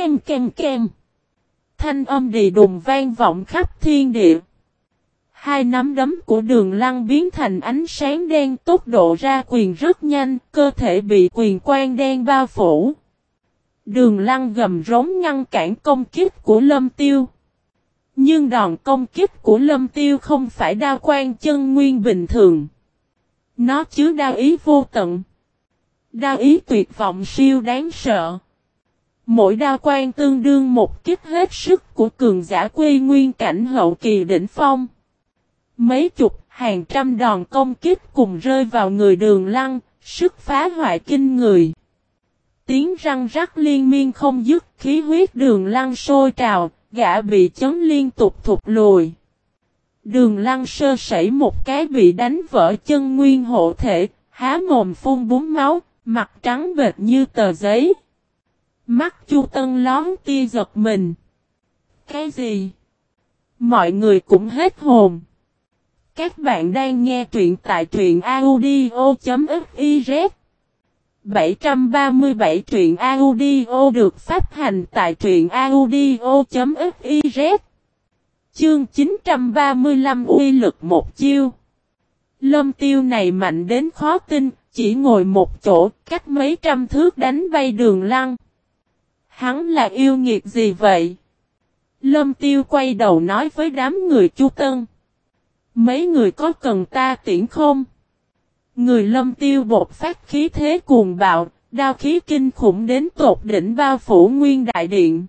kem kem kem. Thanh âm đi đùng vang vọng khắp thiên địa. Hai nắm đấm của đường lăng biến thành ánh sáng đen tốc độ ra quyền rất nhanh, cơ thể bị quyền quang đen bao phủ. Đường lăng gầm rống ngăn cản công kích của lâm tiêu. Nhưng đòn công kích của lâm tiêu không phải đao quan chân nguyên bình thường. Nó chứa đao ý vô tận. Đao ý tuyệt vọng siêu đáng sợ. Mỗi đao quan tương đương một kích hết sức của cường giả quê nguyên cảnh hậu kỳ đỉnh phong. Mấy chục, hàng trăm đòn công kích cùng rơi vào người đường lăng, sức phá hoại kinh người. Tiếng răng rắc liên miên không dứt khí huyết đường lăng sôi trào, gã bị chấn liên tục thụt lùi. Đường lăng sơ sẩy một cái bị đánh vỡ chân nguyên hộ thể, há mồm phun bún máu, mặt trắng bệt như tờ giấy. Mắt Chu Tân lón tia giật mình. Cái gì? Mọi người cũng hết hồn. Các bạn đang nghe truyện tại truyện audio.fiz 737 truyện audio được phát hành tại truyện audio.fiz Chương 935 uy lực một chiêu Lâm tiêu này mạnh đến khó tin, chỉ ngồi một chỗ, cách mấy trăm thước đánh bay đường lăng. Hắn là yêu nghiệt gì vậy? Lâm tiêu quay đầu nói với đám người chu tân. Mấy người có cần ta tiễn không? Người lâm tiêu bột phát khí thế cuồng bạo, đao khí kinh khủng đến tột đỉnh bao phủ nguyên đại điện.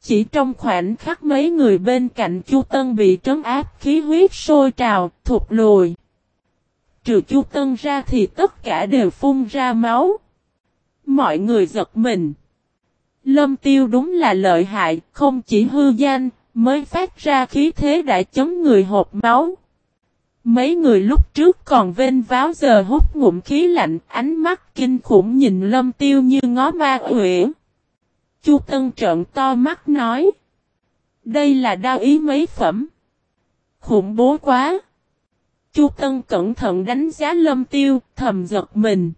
Chỉ trong khoảnh khắc mấy người bên cạnh Chu Tân bị trấn áp khí huyết sôi trào, thụt lùi. Trừ Chu Tân ra thì tất cả đều phun ra máu. Mọi người giật mình. Lâm tiêu đúng là lợi hại, không chỉ hư danh, mới phát ra khí thế đã chấm người hộp máu. Mấy người lúc trước còn vên váo giờ hút ngụm khí lạnh, ánh mắt kinh khủng nhìn lâm tiêu như ngó ma quỷ. Chu Tân trợn to mắt nói. Đây là đao ý mấy phẩm. Khủng bố quá. Chu Tân cẩn thận đánh giá lâm tiêu, thầm giật mình.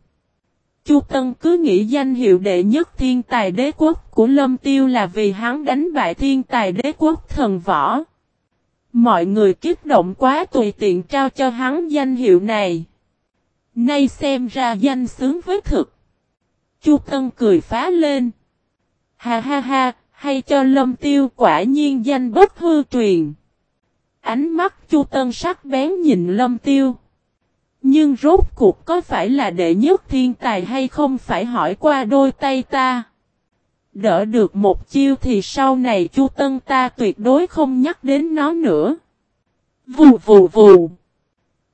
Chu Tân cứ nghĩ danh hiệu đệ nhất thiên tài đế quốc của lâm tiêu là vì hắn đánh bại thiên tài đế quốc thần võ. Mọi người kích động quá tùy tiện trao cho hắn danh hiệu này. Nay xem ra danh xứng với thực. Chu Tân cười phá lên. Ha ha ha, hay cho lâm tiêu quả nhiên danh bất hư truyền. Ánh mắt Chu Tân sắc bén nhìn lâm tiêu. Nhưng rốt cuộc có phải là đệ nhất thiên tài hay không phải hỏi qua đôi tay ta. Đỡ được một chiêu thì sau này Chu Tân ta tuyệt đối không nhắc đến nó nữa. Vù vù vù.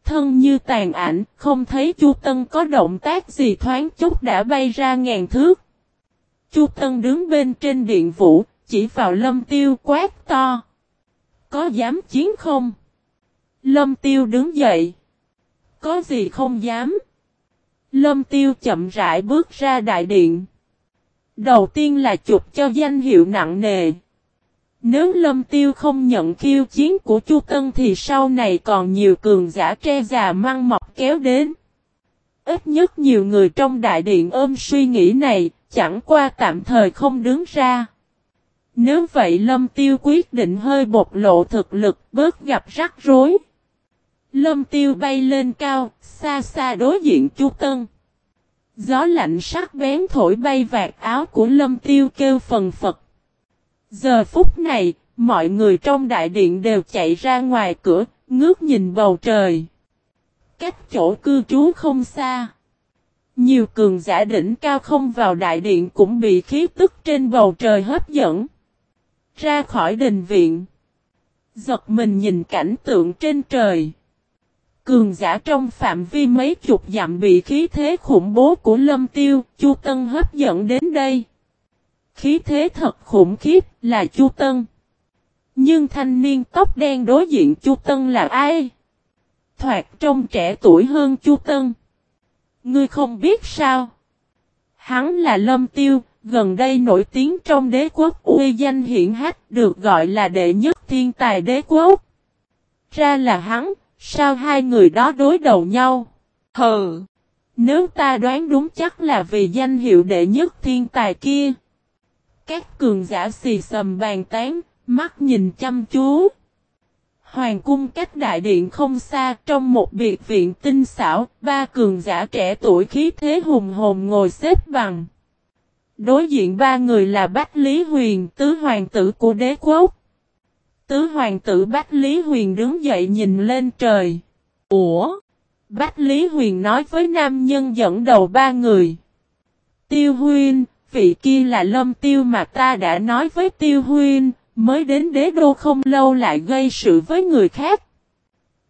Thân như tàn ảnh, không thấy Chu Tân có động tác gì thoáng chút đã bay ra ngàn thước. Chu Tân đứng bên trên điện vũ, chỉ vào lâm tiêu quát to. Có dám chiến không? Lâm tiêu đứng dậy. Có gì không dám? Lâm tiêu chậm rãi bước ra đại điện. Đầu tiên là chụp cho danh hiệu nặng nề. Nếu Lâm Tiêu không nhận khiêu chiến của Chu Tân thì sau này còn nhiều cường giả tre già măng mọc kéo đến. Ít nhất nhiều người trong đại điện ôm suy nghĩ này, chẳng qua tạm thời không đứng ra. Nếu vậy Lâm Tiêu quyết định hơi bộc lộ thực lực bớt gặp rắc rối. Lâm Tiêu bay lên cao, xa xa đối diện Chu Tân. Gió lạnh sắc bén thổi bay vạt áo của Lâm Tiêu kêu phần phật. Giờ phút này, mọi người trong đại điện đều chạy ra ngoài cửa, ngước nhìn bầu trời. Cách chỗ cư trú không xa. Nhiều cường giả đỉnh cao không vào đại điện cũng bị khí tức trên bầu trời hấp dẫn. Ra khỏi đình viện. Giật mình nhìn cảnh tượng trên trời. Cường giả trong phạm vi mấy chục dặm bị khí thế khủng bố của lâm tiêu, chu tân hấp dẫn đến đây. Khí thế thật khủng khiếp là chu tân. Nhưng thanh niên tóc đen đối diện chu tân là ai? Thoạt trông trẻ tuổi hơn chu tân. Ngươi không biết sao? Hắn là lâm tiêu, gần đây nổi tiếng trong đế quốc uy danh hiển hách được gọi là đệ nhất thiên tài đế quốc. Ra là hắn, Sao hai người đó đối đầu nhau? Hừ! Nếu ta đoán đúng chắc là vì danh hiệu đệ nhất thiên tài kia. Các cường giả xì sầm bàn tán, mắt nhìn chăm chú. Hoàng cung cách đại điện không xa trong một biệt viện tinh xảo, ba cường giả trẻ tuổi khí thế hùng hồn ngồi xếp bằng. Đối diện ba người là Bách Lý Huyền, tứ hoàng tử của đế quốc. Tứ hoàng tử Bách Lý Huyền đứng dậy nhìn lên trời. Ủa? Bách Lý Huyền nói với nam nhân dẫn đầu ba người. Tiêu Huyên, vị kia là lâm tiêu mà ta đã nói với Tiêu Huyên, mới đến đế đô không lâu lại gây sự với người khác.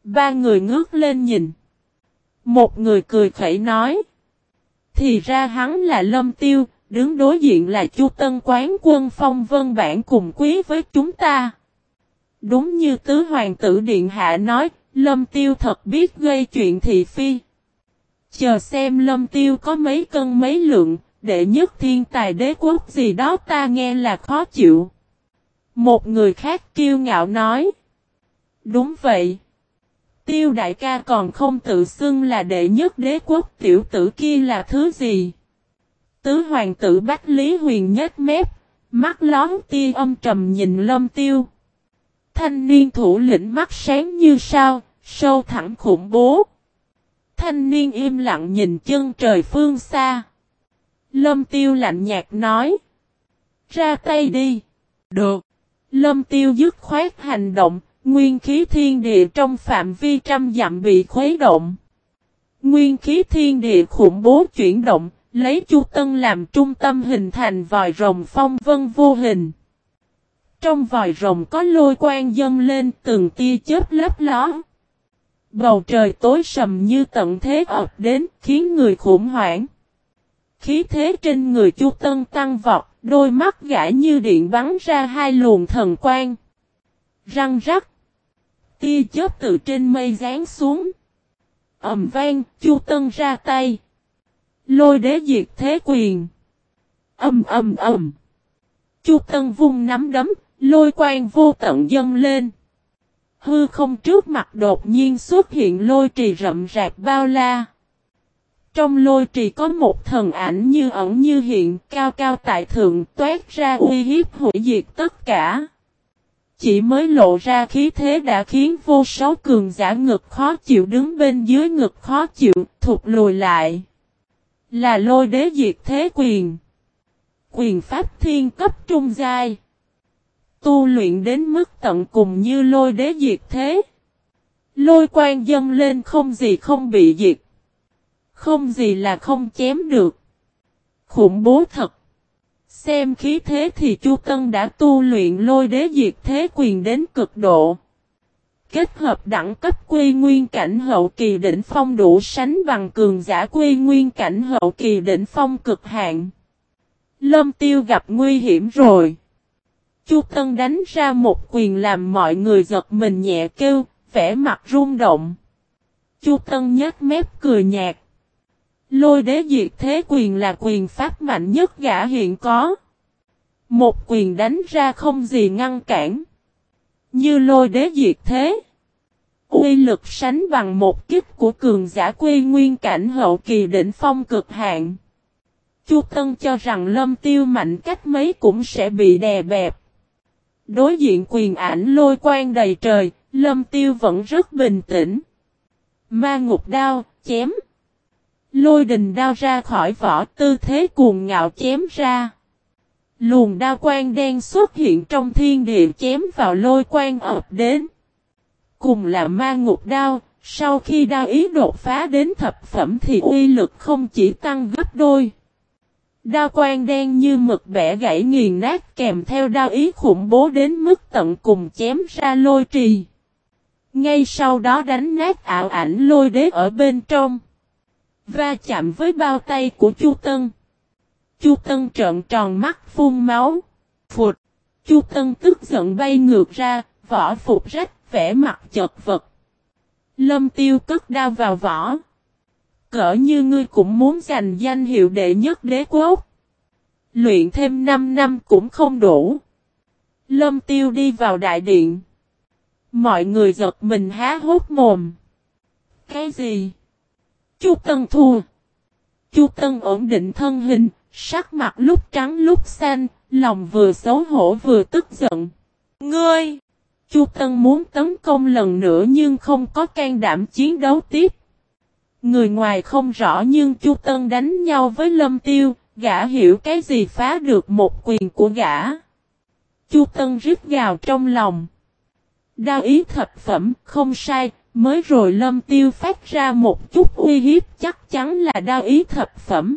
Ba người ngước lên nhìn. Một người cười khẩy nói. Thì ra hắn là lâm tiêu, đứng đối diện là chu tân quán quân phong vân bản cùng quý với chúng ta. Đúng như tứ hoàng tử điện hạ nói, lâm tiêu thật biết gây chuyện thị phi. Chờ xem lâm tiêu có mấy cân mấy lượng, đệ nhất thiên tài đế quốc gì đó ta nghe là khó chịu. Một người khác kiêu ngạo nói. Đúng vậy. Tiêu đại ca còn không tự xưng là đệ nhất đế quốc tiểu tử kia là thứ gì? Tứ hoàng tử Bách Lý Huyền nhếch mép, mắt lón tia âm trầm nhìn lâm tiêu. Thanh niên thủ lĩnh mắt sáng như sao, sâu thẳng khủng bố. Thanh niên im lặng nhìn chân trời phương xa. Lâm tiêu lạnh nhạt nói. Ra tay đi. Được. Lâm tiêu dứt khoát hành động, nguyên khí thiên địa trong phạm vi trăm dặm bị khuấy động. Nguyên khí thiên địa khủng bố chuyển động, lấy Chu Tân làm trung tâm hình thành vòi rồng phong vân vô hình. Trong vòi rồng có lôi quang dâng lên từng tia chớp lấp ló. Bầu trời tối sầm như tận thế ập đến khiến người khủng hoảng. Khí thế trên người Chu Tân tăng vọt, đôi mắt gã như điện bắn ra hai luồng thần quang. Răng rắc. Tia chớp từ trên mây rán xuống. ầm vang, Chu Tân ra tay. Lôi đế diệt thế quyền. Âm ầm ầm. Chu Tân vung nắm đấm, lôi quang vô tận dâng lên. Hư không trước mặt đột nhiên xuất hiện lôi trì rậm rạc bao la. Trong lôi trì có một thần ảnh như ẩn như hiện, cao cao tại thượng, toát ra uy hiếp hủy diệt tất cả. Chỉ mới lộ ra khí thế đã khiến vô số cường giả ngực khó chịu đứng bên dưới ngực khó chịu, thụt lùi lại. Là lôi đế diệt thế quyền. Quyền pháp thiên cấp trung giai. Tu luyện đến mức tận cùng như lôi đế diệt thế. Lôi quan dâng lên không gì không bị diệt. Không gì là không chém được. Khủng bố thật. Xem khí thế thì Chu Tân đã tu luyện lôi đế diệt thế quyền đến cực độ. Kết hợp đẳng cấp quy nguyên cảnh hậu kỳ đỉnh phong đủ sánh bằng cường giả quy nguyên cảnh hậu kỳ đỉnh phong cực hạn. Lâm tiêu gặp nguy hiểm rồi. Chu Tân đánh ra một quyền làm mọi người giật mình nhẹ kêu, vẻ mặt rung động. Chu Tân nhếch mép cười nhạt. Lôi đế diệt thế quyền là quyền pháp mạnh nhất gã hiện có. Một quyền đánh ra không gì ngăn cản. Như lôi đế diệt thế. Uy lực sánh bằng một kích của cường giả quy nguyên cảnh hậu kỳ đỉnh phong cực hạn. Chu Tân cho rằng lâm tiêu mạnh cách mấy cũng sẽ bị đè bẹp. Đối diện quyền ảnh lôi quang đầy trời, lâm tiêu vẫn rất bình tĩnh. Ma ngục đao, chém. Lôi đình đao ra khỏi vỏ tư thế cuồng ngạo chém ra. Luồng đao quang đen xuất hiện trong thiên địa chém vào lôi quang ập đến. Cùng là ma ngục đao, sau khi đao ý đột phá đến thập phẩm thì uy lực không chỉ tăng gấp đôi. Đao quang đen như mực bẻ gãy nghiền nát kèm theo đao ý khủng bố đến mức tận cùng chém ra lôi trì. Ngay sau đó đánh nát ảo ảnh lôi đế ở bên trong. Va chạm với bao tay của Chu Tân. Chu Tân trợn tròn mắt phun máu. Phụt. Chu Tân tức giận bay ngược ra, vỏ phục rách, vẻ mặt chật vật. Lâm tiêu cất đao vào vỏ. Cỡ như ngươi cũng muốn giành danh hiệu đệ nhất đế quốc. Luyện thêm 5 năm cũng không đủ. Lâm tiêu đi vào đại điện. Mọi người giật mình há hốt mồm. Cái gì? Chu Tân thua. Chu Tân ổn định thân hình, sắc mặt lúc trắng lúc xanh, lòng vừa xấu hổ vừa tức giận. Ngươi! Chu Tân muốn tấn công lần nữa nhưng không có can đảm chiến đấu tiếp. Người ngoài không rõ nhưng Chu Tân đánh nhau với Lâm Tiêu, gã hiểu cái gì phá được một quyền của gã. Chu Tân rít gào trong lòng. Đao ý thập phẩm, không sai, mới rồi Lâm Tiêu phát ra một chút uy hiếp chắc chắn là đao ý thập phẩm.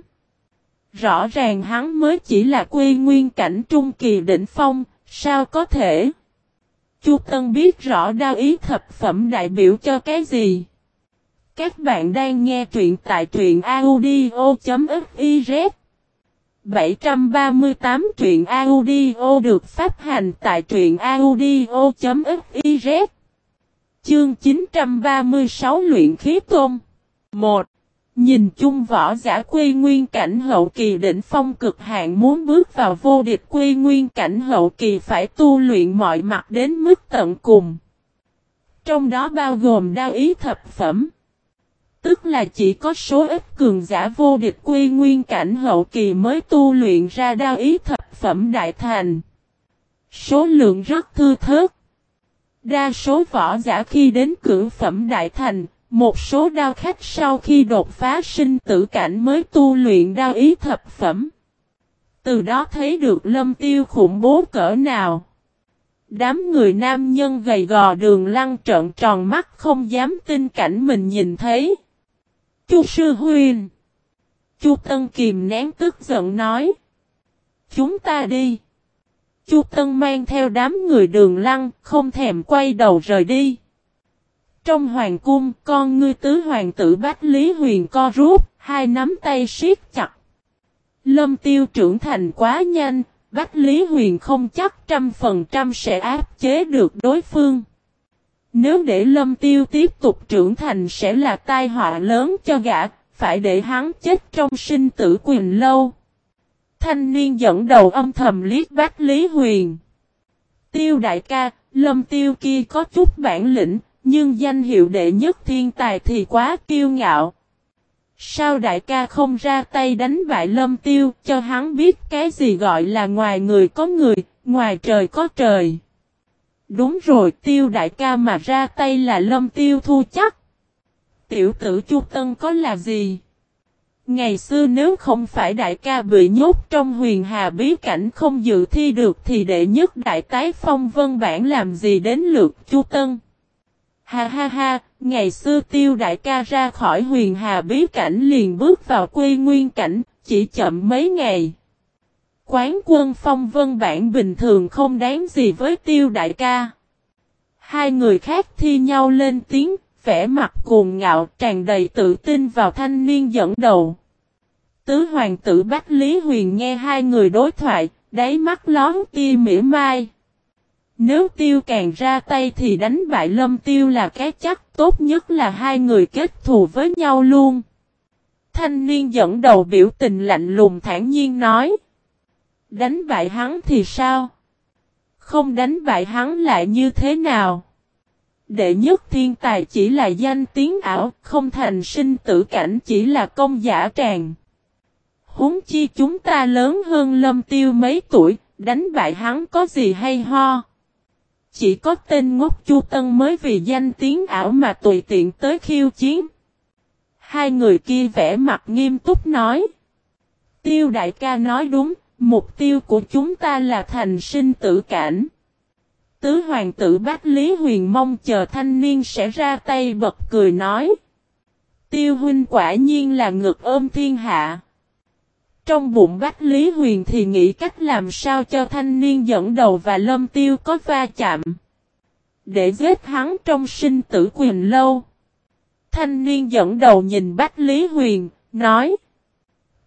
Rõ ràng hắn mới chỉ là quê nguyên cảnh trung kỳ đỉnh phong, sao có thể? Chu Tân biết rõ đao ý thập phẩm đại biểu cho cái gì. Các bạn đang nghe truyện tại truyện audio.fiz 738 truyện audio được phát hành tại truyện audio.fiz Chương 936 luyện khí tôn 1. Nhìn chung võ giả quy nguyên cảnh hậu kỳ đỉnh phong cực hạn muốn bước vào vô địch quy nguyên cảnh hậu kỳ phải tu luyện mọi mặt đến mức tận cùng. Trong đó bao gồm đao ý thập phẩm. Tức là chỉ có số ít cường giả vô địch quy nguyên cảnh hậu kỳ mới tu luyện ra đao ý thập phẩm đại thành. Số lượng rất thư thớt. Đa số võ giả khi đến cử phẩm đại thành, một số đao khách sau khi đột phá sinh tử cảnh mới tu luyện đao ý thập phẩm. Từ đó thấy được lâm tiêu khủng bố cỡ nào. Đám người nam nhân gầy gò đường lăng trợn tròn mắt không dám tin cảnh mình nhìn thấy. Chu sư Huyền, Chu Tân kìm nén tức giận nói. Chúng ta đi. Chu Tân mang theo đám người đường lăng, không thèm quay đầu rời đi. Trong hoàng cung, con ngươi tứ hoàng tử Bách Lý Huyền co rút, hai nắm tay siết chặt. Lâm tiêu trưởng thành quá nhanh, Bách Lý Huyền không chắc trăm phần trăm sẽ áp chế được đối phương. Nếu để lâm tiêu tiếp tục trưởng thành sẽ là tai họa lớn cho gã, phải để hắn chết trong sinh tử quyền lâu. Thanh niên dẫn đầu âm thầm liếc bác Lý Huyền. Tiêu đại ca, lâm tiêu kia có chút bản lĩnh, nhưng danh hiệu đệ nhất thiên tài thì quá kiêu ngạo. Sao đại ca không ra tay đánh bại lâm tiêu cho hắn biết cái gì gọi là ngoài người có người, ngoài trời có trời. Đúng rồi tiêu đại ca mà ra tay là lâm tiêu thu chắc. Tiểu tử Chu Tân có là gì? Ngày xưa nếu không phải đại ca bị nhốt trong huyền hà bí cảnh không dự thi được thì đệ nhất đại tái phong vân bản làm gì đến lượt Chu Tân. Ha ha ha, ngày xưa tiêu đại ca ra khỏi huyền hà bí cảnh liền bước vào quê nguyên cảnh, chỉ chậm mấy ngày. Quán quân phong vân bản bình thường không đáng gì với tiêu đại ca. Hai người khác thi nhau lên tiếng, vẻ mặt cuồng ngạo tràn đầy tự tin vào thanh niên dẫn đầu. Tứ hoàng tử Bách Lý Huyền nghe hai người đối thoại, đáy mắt lón tia mỉa mai. Nếu tiêu càng ra tay thì đánh bại lâm tiêu là cái chắc tốt nhất là hai người kết thù với nhau luôn. Thanh niên dẫn đầu biểu tình lạnh lùng thản nhiên nói. Đánh bại hắn thì sao? Không đánh bại hắn lại như thế nào? Đệ nhất thiên tài chỉ là danh tiếng ảo, không thành sinh tử cảnh chỉ là công giả tràng. Húng chi chúng ta lớn hơn lâm tiêu mấy tuổi, đánh bại hắn có gì hay ho. Chỉ có tên ngốc chu tân mới vì danh tiếng ảo mà tùy tiện tới khiêu chiến. Hai người kia vẽ mặt nghiêm túc nói. Tiêu đại ca nói đúng, Mục tiêu của chúng ta là thành sinh tử cảnh. Tứ hoàng tử Bách Lý Huyền mong chờ thanh niên sẽ ra tay bật cười nói. Tiêu huynh quả nhiên là ngực ôm thiên hạ. Trong bụng Bách Lý Huyền thì nghĩ cách làm sao cho thanh niên dẫn đầu và lâm tiêu có va chạm. Để giết hắn trong sinh tử quyền lâu. Thanh niên dẫn đầu nhìn Bách Lý Huyền, nói.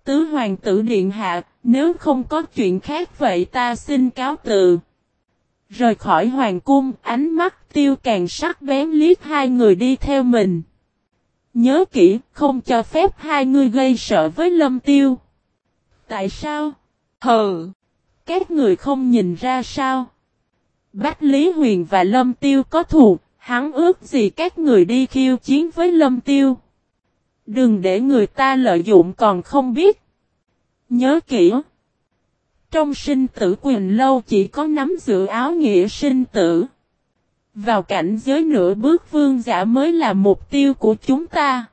Tứ hoàng tử điện hạ, nếu không có chuyện khác vậy ta xin cáo từ. Rời khỏi hoàng cung, ánh mắt tiêu càng sắc bén liếc hai người đi theo mình. Nhớ kỹ, không cho phép hai người gây sợ với lâm tiêu. Tại sao? Hừ! Các người không nhìn ra sao? Bách Lý Huyền và Lâm Tiêu có thù, hắn ước gì các người đi khiêu chiến với Lâm Tiêu. Đừng để người ta lợi dụng còn không biết. Nhớ kỹ. Trong sinh tử quyền lâu chỉ có nắm giữ áo nghĩa sinh tử. Vào cảnh giới nửa bước vương giả mới là mục tiêu của chúng ta.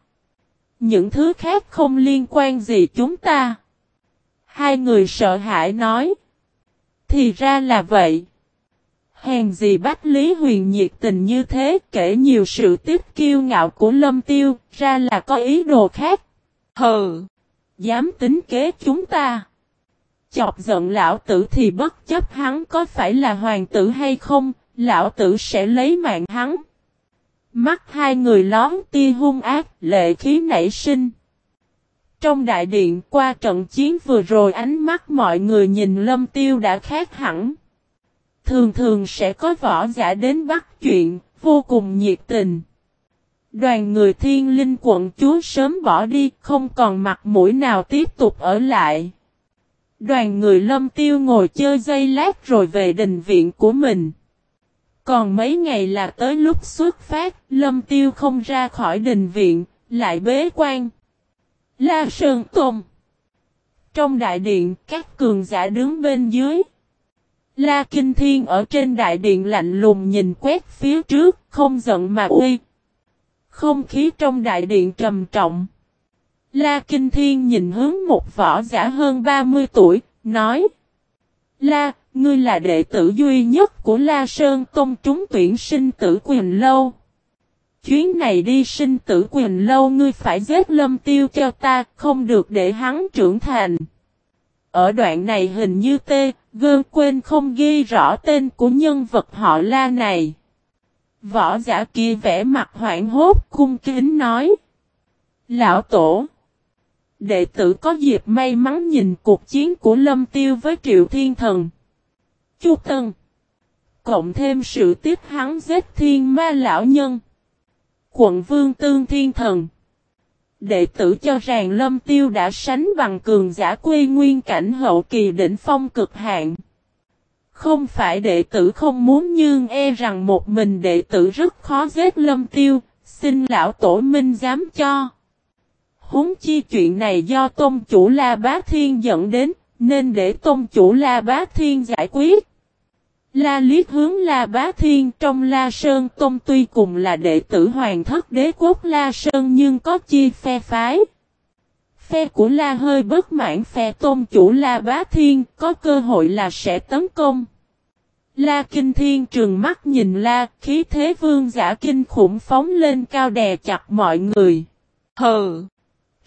Những thứ khác không liên quan gì chúng ta. Hai người sợ hãi nói. Thì ra là vậy. Hèn gì Bách Lý Huyền nhiệt tình như thế kể nhiều sự tiếp kiêu ngạo của Lâm Tiêu, ra là có ý đồ khác. Hừ! Dám tính kế chúng ta. Chọc giận lão tử thì bất chấp hắn có phải là hoàng tử hay không, lão tử sẽ lấy mạng hắn. Mắt hai người lón tia hung ác, lệ khí nảy sinh. Trong đại điện qua trận chiến vừa rồi ánh mắt mọi người nhìn lâm tiêu đã khác hẳn. Thường thường sẽ có võ giả đến bắt chuyện, vô cùng nhiệt tình. Đoàn người thiên linh quận chúa sớm bỏ đi, không còn mặt mũi nào tiếp tục ở lại. Đoàn người lâm tiêu ngồi chơi dây lát rồi về đình viện của mình. Còn mấy ngày là tới lúc xuất phát, lâm tiêu không ra khỏi đình viện, lại bế quan. La Sơn Tùng Trong đại điện, các cường giả đứng bên dưới. La Kinh Thiên ở trên đại điện lạnh lùng nhìn quét phía trước, không giận mà uy. Không khí trong đại điện trầm trọng. La Kinh Thiên nhìn hướng một võ giả hơn 30 tuổi, nói. La, ngươi là đệ tử duy nhất của La Sơn Tông trúng tuyển sinh tử quyền lâu. Chuyến này đi sinh tử quyền lâu ngươi phải giết lâm tiêu cho ta, không được để hắn trưởng thành. Ở đoạn này hình như tê, gơn quên không ghi rõ tên của nhân vật họ la này. Võ giả kia vẽ mặt hoảng hốt, cung kính nói. Lão Tổ, Đệ tử có dịp may mắn nhìn cuộc chiến của Lâm Tiêu với Triệu Thiên Thần. Chu Tân, Cộng thêm sự tiếp hắn giết thiên ma lão nhân. Quận Vương Tương Thiên Thần, Đệ tử cho rằng Lâm Tiêu đã sánh bằng cường giả quê nguyên cảnh hậu kỳ đỉnh phong cực hạn. Không phải đệ tử không muốn nhưng e rằng một mình đệ tử rất khó giết Lâm Tiêu, xin lão tổ minh dám cho. Húng chi chuyện này do tôn chủ La Bá Thiên dẫn đến, nên để tôn chủ La Bá Thiên giải quyết. La liết hướng La Bá Thiên trong La Sơn Tôn tuy cùng là đệ tử hoàng thất đế quốc La Sơn nhưng có chi phe phái. Phe của La hơi bất mãn phe tôn chủ La Bá Thiên có cơ hội là sẽ tấn công. La Kinh Thiên trừng mắt nhìn La khí thế vương giả kinh khủng phóng lên cao đè chặt mọi người. Hờ!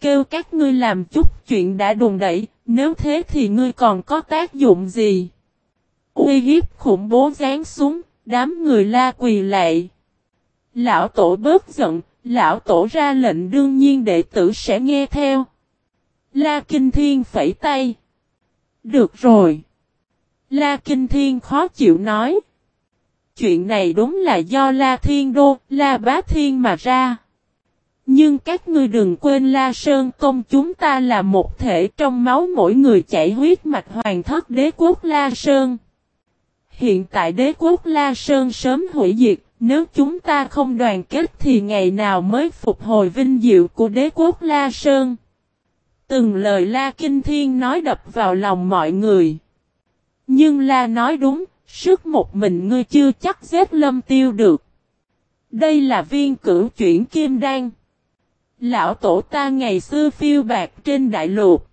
Kêu các ngươi làm chút chuyện đã đùn đẩy, nếu thế thì ngươi còn có tác dụng gì? Uy hiếp khủng bố giáng xuống, đám người la quỳ lạy. Lão tổ bớt giận, lão tổ ra lệnh đương nhiên đệ tử sẽ nghe theo. La Kinh Thiên phẩy tay. Được rồi. La Kinh Thiên khó chịu nói. Chuyện này đúng là do La Thiên Đô, La Bá Thiên mà ra. Nhưng các ngươi đừng quên La Sơn Công chúng ta là một thể trong máu mỗi người chảy huyết mạch hoàng thất đế quốc La Sơn. Hiện tại đế quốc La Sơn sớm hủy diệt, nếu chúng ta không đoàn kết thì ngày nào mới phục hồi vinh diệu của đế quốc La Sơn. Từng lời La Kinh Thiên nói đập vào lòng mọi người. Nhưng La nói đúng, sức một mình ngươi chưa chắc giết lâm tiêu được. Đây là viên cửu chuyển kim đan. Lão tổ ta ngày xưa phiêu bạc trên đại lục.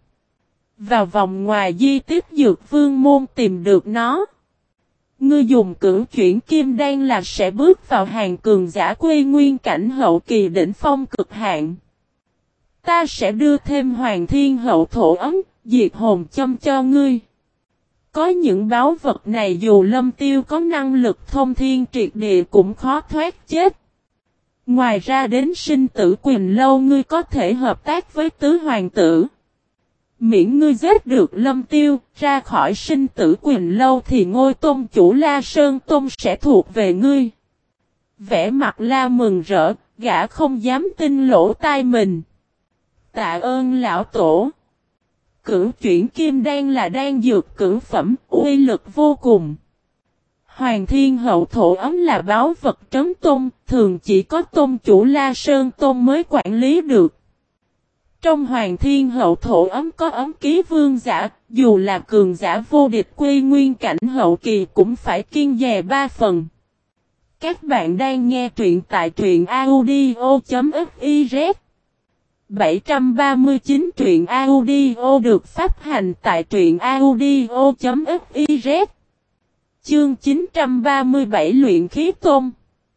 Vào vòng ngoài di tích dược vương môn tìm được nó. Ngươi dùng cửu chuyển kim đan là sẽ bước vào hàng cường giả quê nguyên cảnh hậu kỳ đỉnh phong cực hạn. Ta sẽ đưa thêm hoàng thiên hậu thổ ấm, diệt hồn châm cho ngươi. Có những báo vật này dù lâm tiêu có năng lực thông thiên triệt địa cũng khó thoát chết. Ngoài ra đến sinh tử quyền lâu ngươi có thể hợp tác với tứ hoàng tử. Miễn ngươi giết được lâm tiêu, ra khỏi sinh tử quyền lâu thì ngôi tôn chủ La Sơn Tôn sẽ thuộc về ngươi. Vẽ mặt La mừng rỡ, gã không dám tin lỗ tai mình. Tạ ơn lão tổ. Cửu chuyển kim đan là đan dược cửu phẩm, uy lực vô cùng. Hoàng thiên hậu thổ ấm là báo vật trấn tôn, thường chỉ có tôn chủ La Sơn Tôn mới quản lý được. Trong hoàng thiên hậu thổ ấm có ấm ký vương giả, dù là cường giả vô địch quy nguyên cảnh hậu kỳ cũng phải kiên dè ba phần. Các bạn đang nghe truyện tại truyện audio.fif 739 truyện audio được phát hành tại truyện audio.fiz Chương 937 luyện khí tôn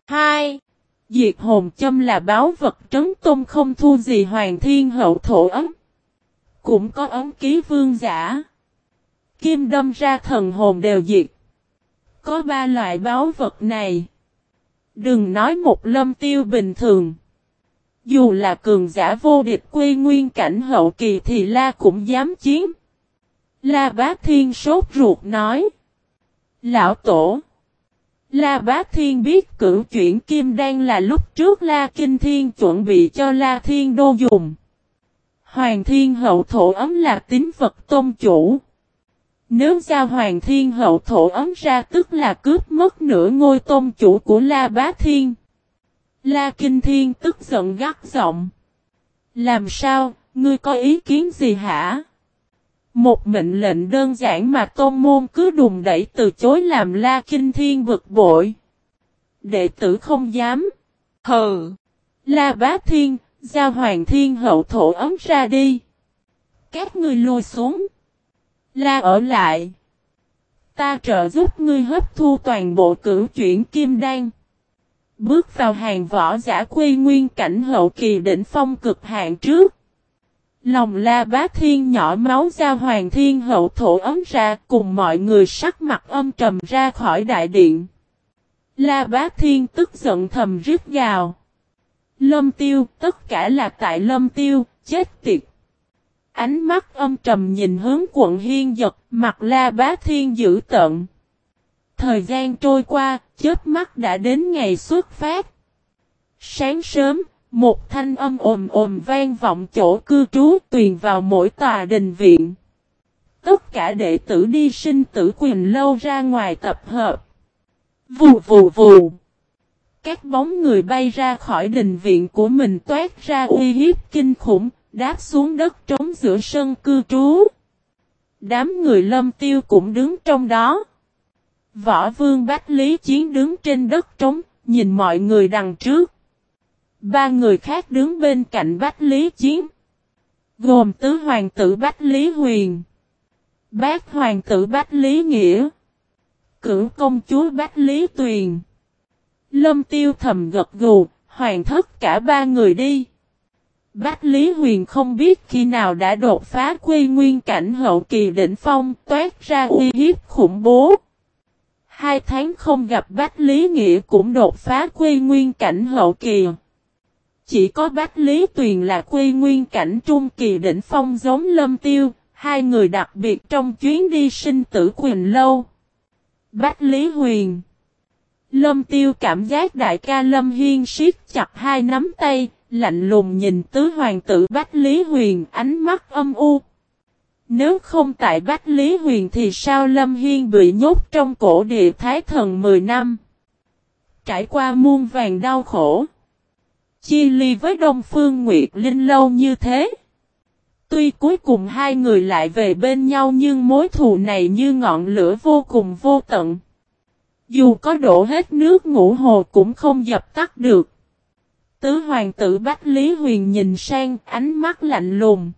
2. Diệt hồn châm là báo vật trấn tôn không thu gì hoàng thiên hậu thổ ấm. Cũng có ấm ký vương giả. Kim đâm ra thần hồn đều diệt. Có ba loại báo vật này. Đừng nói một lâm tiêu bình thường. Dù là cường giả vô địch quy nguyên cảnh hậu kỳ thì la cũng dám chiến. La bá thiên sốt ruột nói. Lão tổ. La Bá Thiên biết cửu chuyển kim đang là lúc trước La Kinh Thiên chuẩn bị cho La Thiên Đô dùng. Hoàng Thiên Hậu Thổ ấm là tính vật tôn chủ. Nếu giao Hoàng Thiên Hậu Thổ ấm ra tức là cướp mất nửa ngôi tôn chủ của La Bá Thiên. La Kinh Thiên tức giận gắt giọng. Làm sao, ngươi có ý kiến gì hả? Một mệnh lệnh đơn giản mà tôn môn cứ đùm đẩy từ chối làm la kinh thiên bực bội. Đệ tử không dám. Hừ. La bá thiên, giao hoàng thiên hậu thổ ấm ra đi. Các ngươi lùi xuống. La ở lại. Ta trợ giúp ngươi hấp thu toàn bộ cửu chuyển kim đan. Bước vào hàng võ giả quy nguyên cảnh hậu kỳ đỉnh phong cực hạn trước. Lòng la bá thiên nhỏ máu ra hoàng thiên hậu thổ ấm ra cùng mọi người sắc mặt âm trầm ra khỏi đại điện. La bá thiên tức giận thầm rít gào. Lâm tiêu, tất cả là tại lâm tiêu, chết tiệt. Ánh mắt âm trầm nhìn hướng quận hiên giật, mặt la bá thiên dữ tận. Thời gian trôi qua, chết mắt đã đến ngày xuất phát. Sáng sớm, một thanh âm ồm ồm vang vọng chỗ cư trú tuyền vào mỗi tòa đình viện. Tất cả đệ tử đi sinh tử quyền lâu ra ngoài tập hợp. Vù vù vù. Các bóng người bay ra khỏi đình viện của mình toát ra uy hiếp kinh khủng, đáp xuống đất trống giữa sân cư trú. Đám người lâm tiêu cũng đứng trong đó. Võ vương Bách Lý Chiến đứng trên đất trống, nhìn mọi người đằng trước. Ba người khác đứng bên cạnh Bách Lý Chiến. Gồm tứ hoàng tử Bách Lý Huyền. Bác hoàng tử Bách Lý Nghĩa. Cửu công chúa Bách Lý Tuyền. Lâm tiêu thầm gật gù, hoàn thất cả ba người đi. Bách Lý Huyền không biết khi nào đã đột phá quy nguyên cảnh hậu kỳ đỉnh phong toát ra uy hiếp khủng bố. Hai tháng không gặp Bách Lý Nghĩa cũng đột phá quy nguyên cảnh hậu kỳ. Chỉ có Bách Lý Tuyền là quy nguyên cảnh trung kỳ đỉnh phong giống lâm tiêu, hai người đặc biệt trong chuyến đi sinh tử quyền lâu. Bách Lý Huyền Lâm tiêu cảm giác đại ca Lâm Hiên siết chặt hai nắm tay, lạnh lùng nhìn tứ hoàng tử Bách Lý Huyền ánh mắt âm u. Nếu không tại Bách Lý Huyền thì sao Lâm Hiên bị nhốt trong cổ địa thái thần 10 năm? Trải qua muôn vàng đau khổ chia ly với Đông Phương Nguyệt Linh lâu như thế. Tuy cuối cùng hai người lại về bên nhau nhưng mối thù này như ngọn lửa vô cùng vô tận. Dù có đổ hết nước ngũ hồ cũng không dập tắt được. Tứ hoàng tử Bách Lý Huyền nhìn sang, ánh mắt lạnh lùng.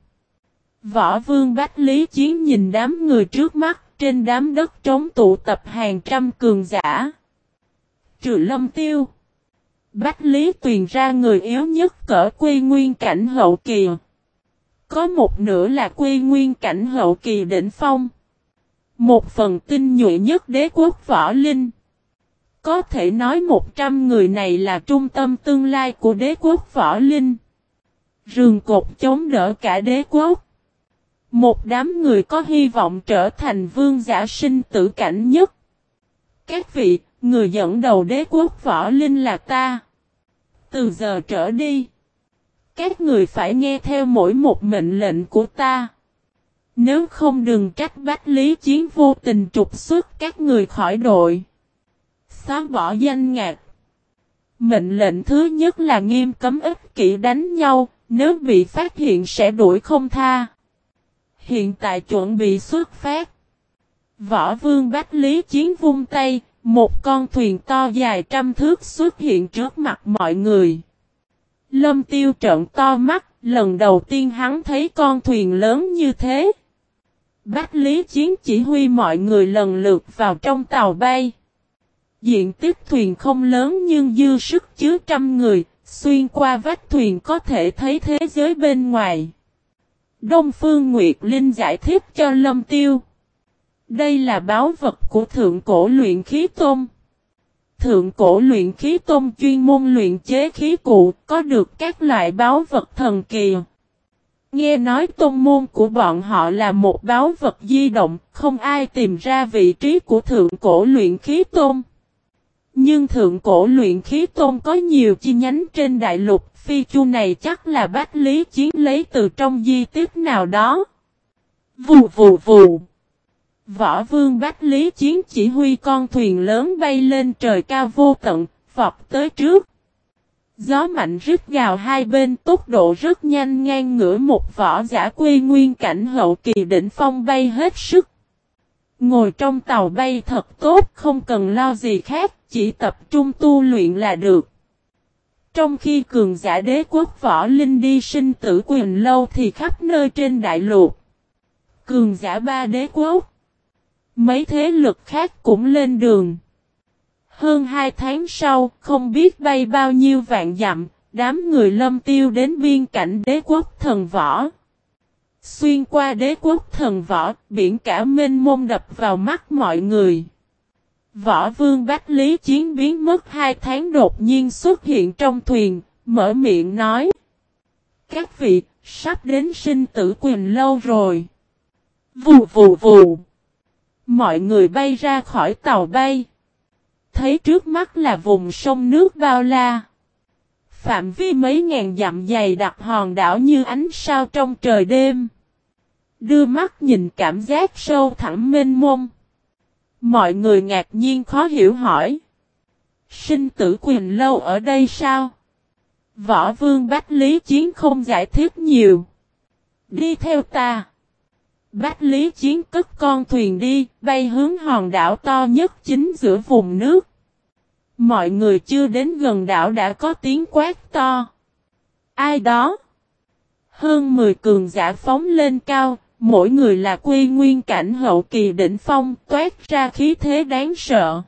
Võ vương Bách Lý Chiến nhìn đám người trước mắt, trên đám đất trống tụ tập hàng trăm cường giả. Trừ lâm tiêu. Bách Lý Tuyền ra người yếu nhất cỡ quy nguyên cảnh hậu kỳ. Có một nửa là quy nguyên cảnh hậu kỳ đỉnh phong. Một phần tinh nhuệ nhất đế quốc võ linh. Có thể nói 100 người này là trung tâm tương lai của đế quốc võ linh. Rường cột chống đỡ cả đế quốc. Một đám người có hy vọng trở thành vương giả sinh tử cảnh nhất. Các vị, người dẫn đầu đế quốc võ linh là ta. Từ giờ trở đi, các người phải nghe theo mỗi một mệnh lệnh của ta. Nếu không đừng trách bách lý chiến vô tình trục xuất các người khỏi đội. Xóa bỏ danh ngạc. Mệnh lệnh thứ nhất là nghiêm cấm ích kỷ đánh nhau, nếu bị phát hiện sẽ đuổi không tha. Hiện tại chuẩn bị xuất phát. Võ vương Bách Lý Chiến vung tay, một con thuyền to dài trăm thước xuất hiện trước mặt mọi người. Lâm tiêu trợn to mắt, lần đầu tiên hắn thấy con thuyền lớn như thế. Bách Lý Chiến chỉ huy mọi người lần lượt vào trong tàu bay. Diện tích thuyền không lớn nhưng dư sức chứa trăm người, xuyên qua vách thuyền có thể thấy thế giới bên ngoài. Đông Phương Nguyệt Linh giải thích cho Lâm Tiêu. Đây là báo vật của Thượng Cổ Luyện Khí Tôn. Thượng Cổ Luyện Khí Tôn chuyên môn luyện chế khí cụ, có được các loại báo vật thần kỳ. Nghe nói tôn môn của bọn họ là một báo vật di động, không ai tìm ra vị trí của Thượng Cổ Luyện Khí Tôn. Nhưng Thượng Cổ Luyện Khí Tôn có nhiều chi nhánh trên đại lục, phi chu này chắc là bách lý chiến lấy từ trong di tích nào đó. Vù vù vù. Võ vương Bách Lý Chiến chỉ huy con thuyền lớn bay lên trời cao vô tận, vọt tới trước. Gió mạnh rít gào hai bên tốc độ rất nhanh ngang ngửa một võ giả quy nguyên cảnh hậu kỳ đỉnh phong bay hết sức. Ngồi trong tàu bay thật tốt không cần lo gì khác, chỉ tập trung tu luyện là được. Trong khi cường giả đế quốc võ linh đi sinh tử quyền lâu thì khắp nơi trên đại lục. Cường giả ba đế quốc. Mấy thế lực khác cũng lên đường. Hơn hai tháng sau, không biết bay bao nhiêu vạn dặm, đám người lâm tiêu đến biên cảnh đế quốc thần võ. Xuyên qua đế quốc thần võ, biển cả mênh mông đập vào mắt mọi người. Võ vương Bách Lý chiến biến mất hai tháng đột nhiên xuất hiện trong thuyền, mở miệng nói. Các vị, sắp đến sinh tử quyền lâu rồi. Vù vù vù. Mọi người bay ra khỏi tàu bay. Thấy trước mắt là vùng sông nước bao la. Phạm vi mấy ngàn dặm dày đặc hòn đảo như ánh sao trong trời đêm. Đưa mắt nhìn cảm giác sâu thẳm mênh mông. Mọi người ngạc nhiên khó hiểu hỏi. Sinh tử quyền lâu ở đây sao? Võ vương Bách Lý Chiến không giải thích nhiều. Đi theo ta. Bách Lý Chiến cất con thuyền đi, bay hướng hòn đảo to nhất chính giữa vùng nước. Mọi người chưa đến gần đảo đã có tiếng quát to. Ai đó? Hơn 10 cường giả phóng lên cao, mỗi người là quy nguyên cảnh hậu kỳ đỉnh phong, toát ra khí thế đáng sợ.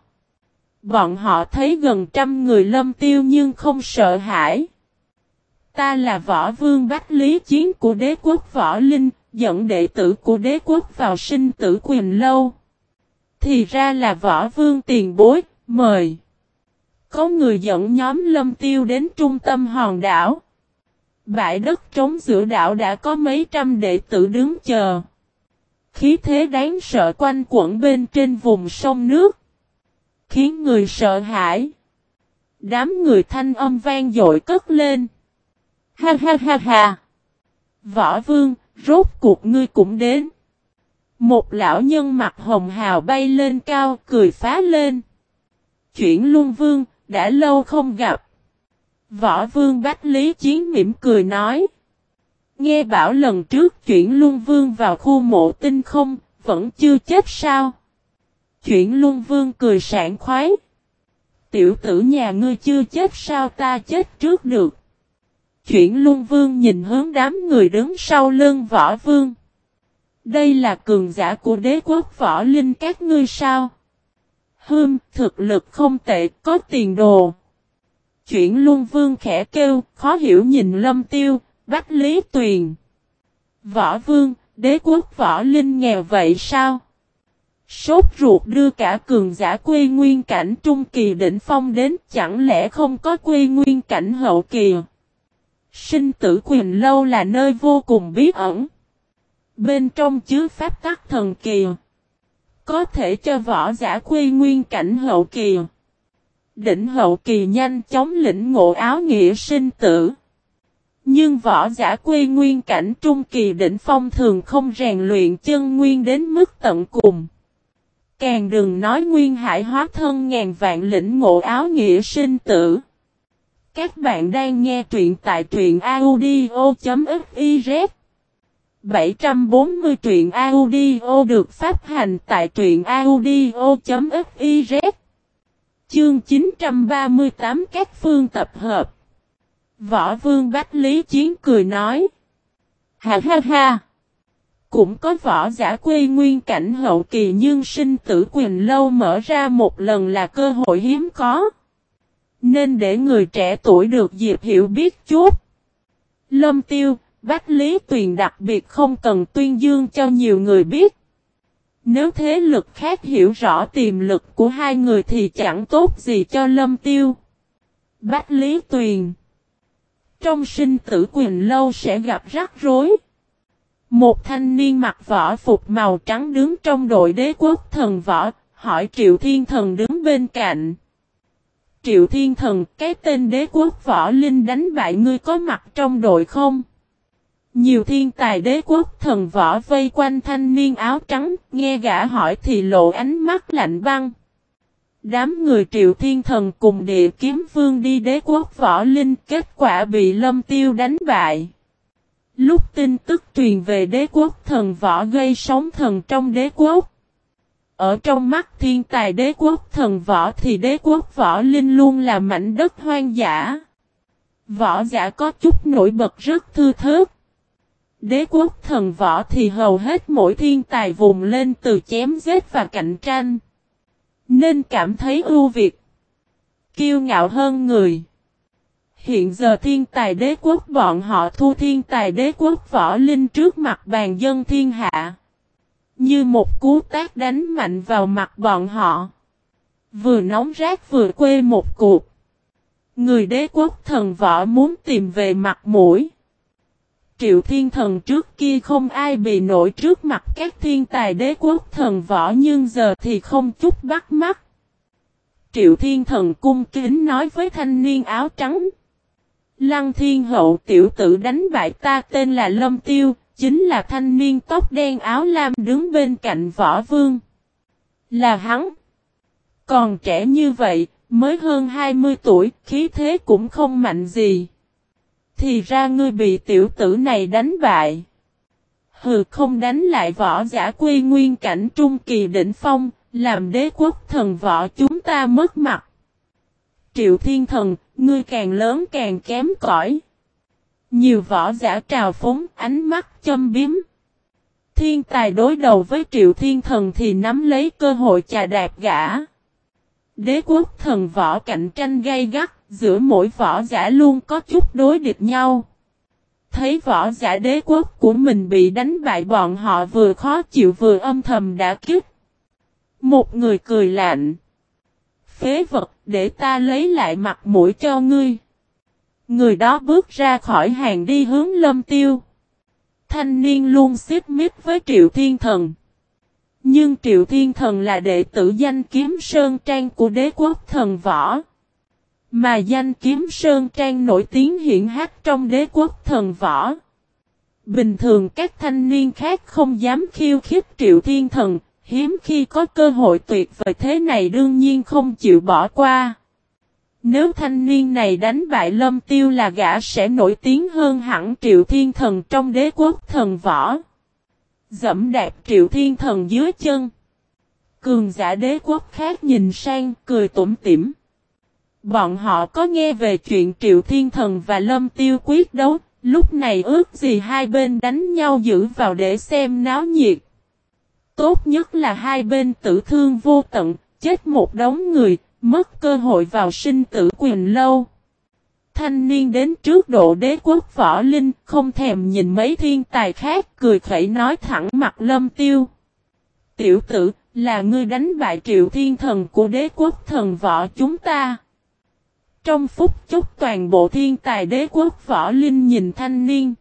Bọn họ thấy gần trăm người lâm tiêu nhưng không sợ hãi. Ta là võ vương bách lý chiến của đế quốc võ linh, dẫn đệ tử của đế quốc vào sinh tử quyền lâu. Thì ra là võ vương tiền bối, mời. Có người dẫn nhóm lâm tiêu đến trung tâm hòn đảo. Bãi đất trống giữa đảo đã có mấy trăm đệ tử đứng chờ. Khí thế đáng sợ quanh quẩn bên trên vùng sông nước. Khiến người sợ hãi. Đám người thanh âm vang dội cất lên. Ha ha ha ha. Võ vương, rốt cuộc ngươi cũng đến. Một lão nhân mặt hồng hào bay lên cao cười phá lên. Chuyển luân vương, đã lâu không gặp. Võ vương Bách Lý Chiến mỉm cười nói. Nghe bảo lần trước chuyển luân vương vào khu mộ tinh không, vẫn chưa chết sao? Chuyển luân vương cười sảng khoái. Tiểu tử nhà ngươi chưa chết sao ta chết trước được. Chuyển luân vương nhìn hướng đám người đứng sau lưng võ vương. Đây là cường giả của đế quốc võ linh các ngươi sao? Hương, thực lực không tệ, có tiền đồ. Chuyển luân vương khẽ kêu, khó hiểu nhìn lâm tiêu, bách lý tuyền. Võ vương, đế quốc võ linh nghèo vậy sao? Sốt ruột đưa cả cường giả quê nguyên cảnh trung kỳ đỉnh phong đến chẳng lẽ không có quê nguyên cảnh hậu kỳ. Sinh tử quyền lâu là nơi vô cùng bí ẩn. Bên trong chứa pháp tắc thần kỳ. Có thể cho võ giả quy nguyên cảnh hậu kỳ. Đỉnh hậu kỳ nhanh chóng lĩnh ngộ áo nghĩa sinh tử. Nhưng võ giả quy nguyên cảnh trung kỳ đỉnh phong thường không rèn luyện chân nguyên đến mức tận cùng. Càng đừng nói nguyên hải hóa thân ngàn vạn lĩnh ngộ áo nghĩa sinh tử. Các bạn đang nghe truyện tại truyện audio.fif 740 truyện audio được phát hành tại truyện audio.fiz Chương 938 Các phương tập hợp. Võ vương Bách Lý Chiến cười nói. Ha ha ha. Cũng có võ giả quê nguyên cảnh hậu kỳ nhưng sinh tử quyền lâu mở ra một lần là cơ hội hiếm có. Nên để người trẻ tuổi được dịp hiểu biết chút. Lâm tiêu Bách Lý Tuyền đặc biệt không cần tuyên dương cho nhiều người biết. Nếu thế lực khác hiểu rõ tiềm lực của hai người thì chẳng tốt gì cho Lâm Tiêu. Bách Lý Tuyền Trong sinh tử quyền lâu sẽ gặp rắc rối. Một thanh niên mặc võ phục màu trắng đứng trong đội đế quốc thần võ, hỏi Triệu Thiên Thần đứng bên cạnh. Triệu Thiên Thần, cái tên đế quốc võ linh đánh bại ngươi có mặt trong đội không? Nhiều thiên tài đế quốc thần võ vây quanh thanh niên áo trắng, nghe gã hỏi thì lộ ánh mắt lạnh băng. Đám người triệu thiên thần cùng địa kiếm vương đi đế quốc võ linh, kết quả bị lâm tiêu đánh bại. Lúc tin tức truyền về đế quốc thần võ gây sóng thần trong đế quốc. Ở trong mắt thiên tài đế quốc thần võ thì đế quốc võ linh luôn là mảnh đất hoang dã. Võ giả có chút nổi bật rất thư thớt. Đế quốc thần võ thì hầu hết mỗi thiên tài vùng lên từ chém giết và cạnh tranh. Nên cảm thấy ưu việt. Kiêu ngạo hơn người. Hiện giờ thiên tài đế quốc bọn họ thu thiên tài đế quốc võ linh trước mặt bàn dân thiên hạ. Như một cú tác đánh mạnh vào mặt bọn họ. Vừa nóng rát vừa quê một cuộc. Người đế quốc thần võ muốn tìm về mặt mũi. Triệu Thiên Thần trước kia không ai bị nổi trước mặt các thiên tài đế quốc thần võ nhưng giờ thì không chút bắt mắt. Triệu Thiên Thần cung kính nói với thanh niên áo trắng. Lăng Thiên Hậu tiểu tử đánh bại ta tên là Lâm Tiêu, chính là thanh niên tóc đen áo lam đứng bên cạnh võ vương. Là hắn. Còn trẻ như vậy, mới hơn 20 tuổi, khí thế cũng không mạnh gì. Thì ra ngươi bị tiểu tử này đánh bại. Hừ không đánh lại võ giả quy nguyên cảnh trung kỳ đỉnh phong, làm đế quốc thần võ chúng ta mất mặt. Triệu thiên thần, ngươi càng lớn càng kém cỏi. Nhiều võ giả trào phúng ánh mắt châm biếm. Thiên tài đối đầu với triệu thiên thần thì nắm lấy cơ hội chà đạp gã. Đế quốc thần võ cạnh tranh gay gắt, giữa mỗi võ giả luôn có chút đối địch nhau. Thấy võ giả đế quốc của mình bị đánh bại, bọn họ vừa khó chịu vừa âm thầm đã kích. Một người cười lạnh. Phế vật, để ta lấy lại mặt mũi cho ngươi. Người đó bước ra khỏi hàng đi hướng lâm tiêu. Thanh niên luôn xếp mít với triệu thiên thần. Nhưng Triệu Thiên Thần là đệ tử danh kiếm Sơn Trang của đế quốc thần võ. Mà danh kiếm Sơn Trang nổi tiếng hiện hát trong đế quốc thần võ. Bình thường các thanh niên khác không dám khiêu khích Triệu Thiên Thần, hiếm khi có cơ hội tuyệt vời thế này đương nhiên không chịu bỏ qua. Nếu thanh niên này đánh bại Lâm Tiêu là gã sẽ nổi tiếng hơn hẳn Triệu Thiên Thần trong đế quốc thần võ. Dẫm đạp triệu thiên thần dưới chân. Cường giả đế quốc khác nhìn sang cười tủm tỉm. Bọn họ có nghe về chuyện triệu thiên thần và lâm tiêu quyết đấu, lúc này ước gì hai bên đánh nhau giữ vào để xem náo nhiệt. Tốt nhất là hai bên tử thương vô tận, chết một đống người, mất cơ hội vào sinh tử quyền lâu thanh niên đến trước độ đế quốc võ linh, không thèm nhìn mấy thiên tài khác, cười khẩy nói thẳng mặt lâm tiêu. Tiểu tử, là ngươi đánh bại triệu thiên thần của đế quốc thần võ chúng ta. Trong phút chốc toàn bộ thiên tài đế quốc võ linh nhìn thanh niên.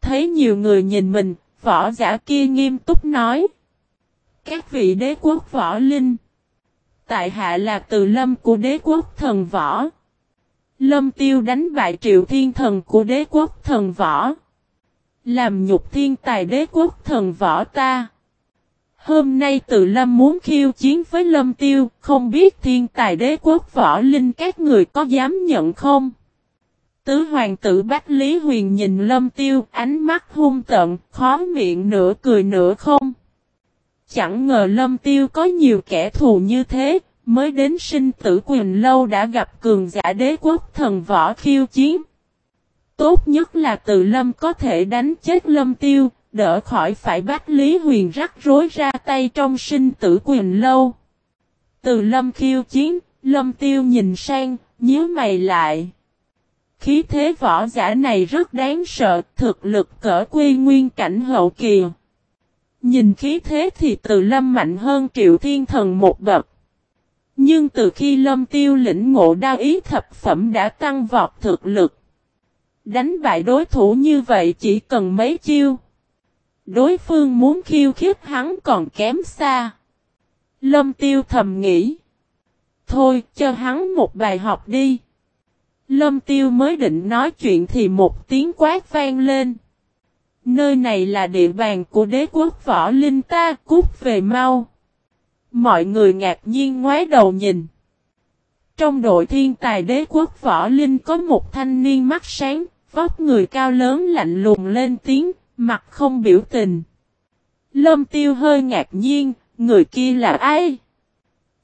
Thấy nhiều người nhìn mình, võ giả kia nghiêm túc nói. Các vị đế quốc võ linh. Tại hạ là từ lâm của đế quốc thần võ. Lâm tiêu đánh bại triệu thiên thần của đế quốc thần võ. Làm nhục thiên tài đế quốc thần võ ta. Hôm nay từ lâm muốn khiêu chiến với lâm tiêu, không biết thiên tài đế quốc võ linh các người có dám nhận không? Tứ hoàng tử Bách Lý Huyền nhìn lâm tiêu, ánh mắt hung tận, khó miệng nửa cười nửa không. Chẳng ngờ lâm tiêu có nhiều kẻ thù như thế, mới đến sinh tử quyền lâu đã gặp cường giả đế quốc thần võ khiêu chiến. Tốt nhất là từ lâm có thể đánh chết lâm tiêu, đỡ khỏi phải bắt Lý Huyền rắc rối ra tay trong sinh tử quyền lâu. Từ lâm khiêu chiến, lâm tiêu nhìn sang, nhíu mày lại. Khí thế võ giả này rất đáng sợ, thực lực cỡ quy nguyên cảnh hậu kỳ. Nhìn khí thế thì từ lâm mạnh hơn triệu thiên thần một bậc. Nhưng từ khi lâm tiêu lĩnh ngộ đao ý thập phẩm đã tăng vọt thực lực. Đánh bại đối thủ như vậy chỉ cần mấy chiêu. Đối phương muốn khiêu khích hắn còn kém xa. Lâm tiêu thầm nghĩ. Thôi cho hắn một bài học đi. Lâm tiêu mới định nói chuyện thì một tiếng quát vang lên. Nơi này là địa bàn của đế quốc võ linh ta cút về mau. Mọi người ngạc nhiên ngoái đầu nhìn. Trong đội thiên tài đế quốc võ linh có một thanh niên mắt sáng, vóc người cao lớn lạnh lùng lên tiếng, mặt không biểu tình. Lâm tiêu hơi ngạc nhiên, người kia là ai?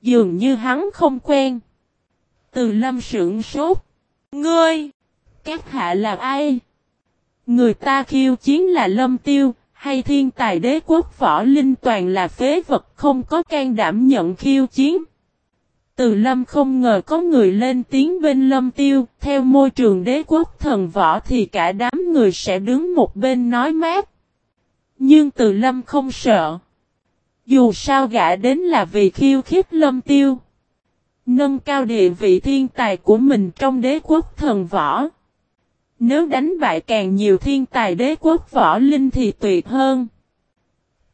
Dường như hắn không quen. Từ lâm sưởng sốt. Ngươi! Các hạ là ai? Người ta khiêu chiến là lâm tiêu, hay thiên tài đế quốc võ linh toàn là phế vật không có can đảm nhận khiêu chiến. Từ lâm không ngờ có người lên tiếng bên lâm tiêu, theo môi trường đế quốc thần võ thì cả đám người sẽ đứng một bên nói mát. Nhưng từ lâm không sợ. Dù sao gã đến là vì khiêu khích lâm tiêu. Nâng cao địa vị thiên tài của mình trong đế quốc thần võ. Nếu đánh bại càng nhiều thiên tài đế quốc võ linh thì tuyệt hơn.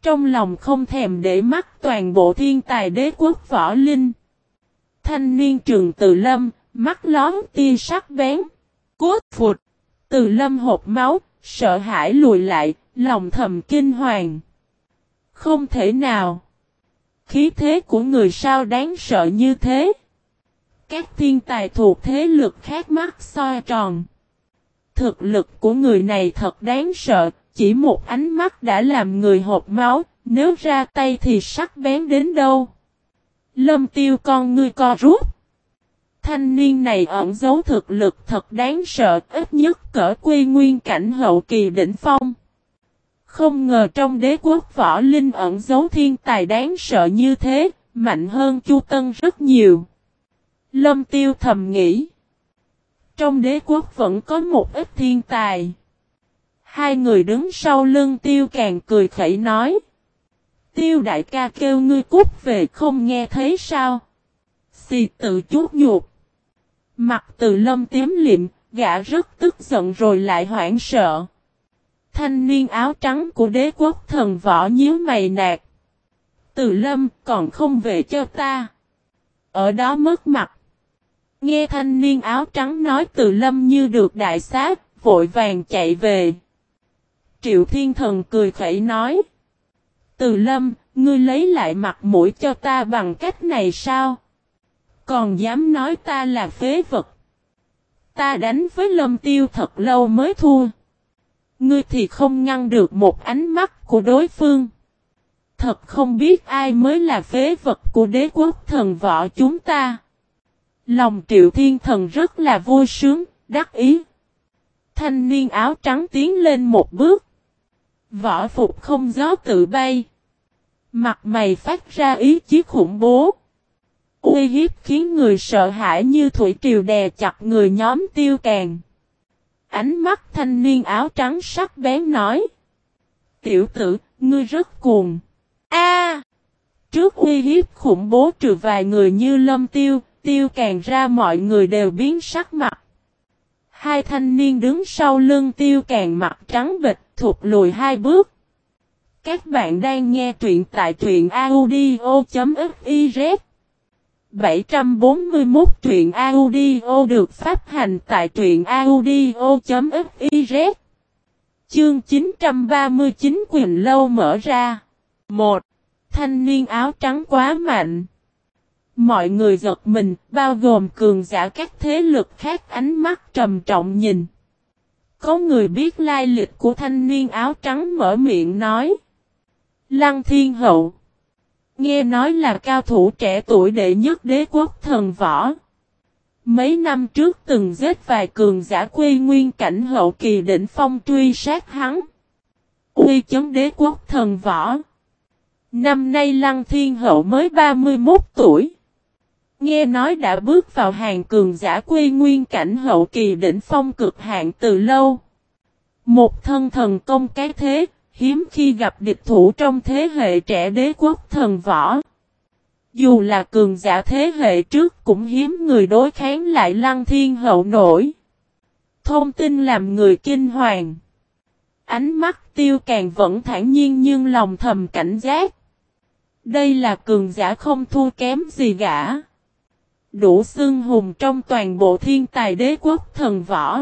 Trong lòng không thèm để mắt toàn bộ thiên tài đế quốc võ linh. Thanh niên trường từ lâm, mắt lón tia sắc bén. Cốt phụt. Từ lâm hộp máu, sợ hãi lùi lại, lòng thầm kinh hoàng. Không thể nào. Khí thế của người sao đáng sợ như thế. Các thiên tài thuộc thế lực khác mắt soi tròn. Thực lực của người này thật đáng sợ, chỉ một ánh mắt đã làm người hộp máu, nếu ra tay thì sắc bén đến đâu. Lâm tiêu con ngươi co rút. Thanh niên này ẩn giấu thực lực thật đáng sợ, ít nhất cỡ quy nguyên cảnh hậu kỳ đỉnh phong. Không ngờ trong đế quốc võ linh ẩn giấu thiên tài đáng sợ như thế, mạnh hơn Chu Tân rất nhiều. Lâm tiêu thầm nghĩ. Trong đế quốc vẫn có một ít thiên tài. Hai người đứng sau lưng tiêu càng cười khẩy nói. Tiêu đại ca kêu ngươi cút về không nghe thấy sao. Xì tự chút nhục. Mặt từ lâm tím liệm, gã rất tức giận rồi lại hoảng sợ. Thanh niên áo trắng của đế quốc thần võ nhíu mày nạt. Từ lâm còn không về cho ta. Ở đó mất mặt. Nghe thanh niên áo trắng nói từ lâm như được đại sát, vội vàng chạy về. Triệu thiên thần cười khẩy nói. Từ lâm, ngươi lấy lại mặt mũi cho ta bằng cách này sao? Còn dám nói ta là phế vật. Ta đánh với lâm tiêu thật lâu mới thua. Ngươi thì không ngăn được một ánh mắt của đối phương. Thật không biết ai mới là phế vật của đế quốc thần võ chúng ta. Lòng triệu thiên thần rất là vui sướng, đắc ý. Thanh niên áo trắng tiến lên một bước. Võ phục không gió tự bay. Mặt mày phát ra ý chí khủng bố. Uy hiếp khiến người sợ hãi như thủy triều đè chặt người nhóm tiêu càng. Ánh mắt thanh niên áo trắng sắc bén nói. Tiểu tử, ngươi rất cuồng. A! trước uy hiếp khủng bố trừ vài người như lâm tiêu, tiêu càng ra mọi người đều biến sắc mặt. Hai thanh niên đứng sau lưng tiêu càng mặt trắng bịch thụt lùi hai bước. Các bạn đang nghe truyện tại truyện audio.fiz 741 truyện audio được phát hành tại truyện audio.fiz Chương 939 quyền lâu mở ra 1. thanh niên áo trắng quá mạnh. Mọi người giật mình, bao gồm cường giả các thế lực khác ánh mắt trầm trọng nhìn. Có người biết lai lịch của thanh niên áo trắng mở miệng nói. Lăng thiên hậu. Nghe nói là cao thủ trẻ tuổi đệ nhất đế quốc thần võ. Mấy năm trước từng giết vài cường giả quê nguyên cảnh hậu kỳ đỉnh phong truy sát hắn. Uy chấn đế quốc thần võ. Năm nay Lăng Thiên Hậu mới 31 tuổi. Nghe nói đã bước vào hàng cường giả quê nguyên cảnh hậu kỳ đỉnh phong cực hạn từ lâu. Một thân thần công cái thế, hiếm khi gặp địch thủ trong thế hệ trẻ đế quốc thần võ. Dù là cường giả thế hệ trước cũng hiếm người đối kháng lại lăng thiên hậu nổi. Thông tin làm người kinh hoàng. Ánh mắt tiêu càng vẫn thản nhiên nhưng lòng thầm cảnh giác. Đây là cường giả không thua kém gì gã. Đủ xương hùng trong toàn bộ thiên tài đế quốc thần võ.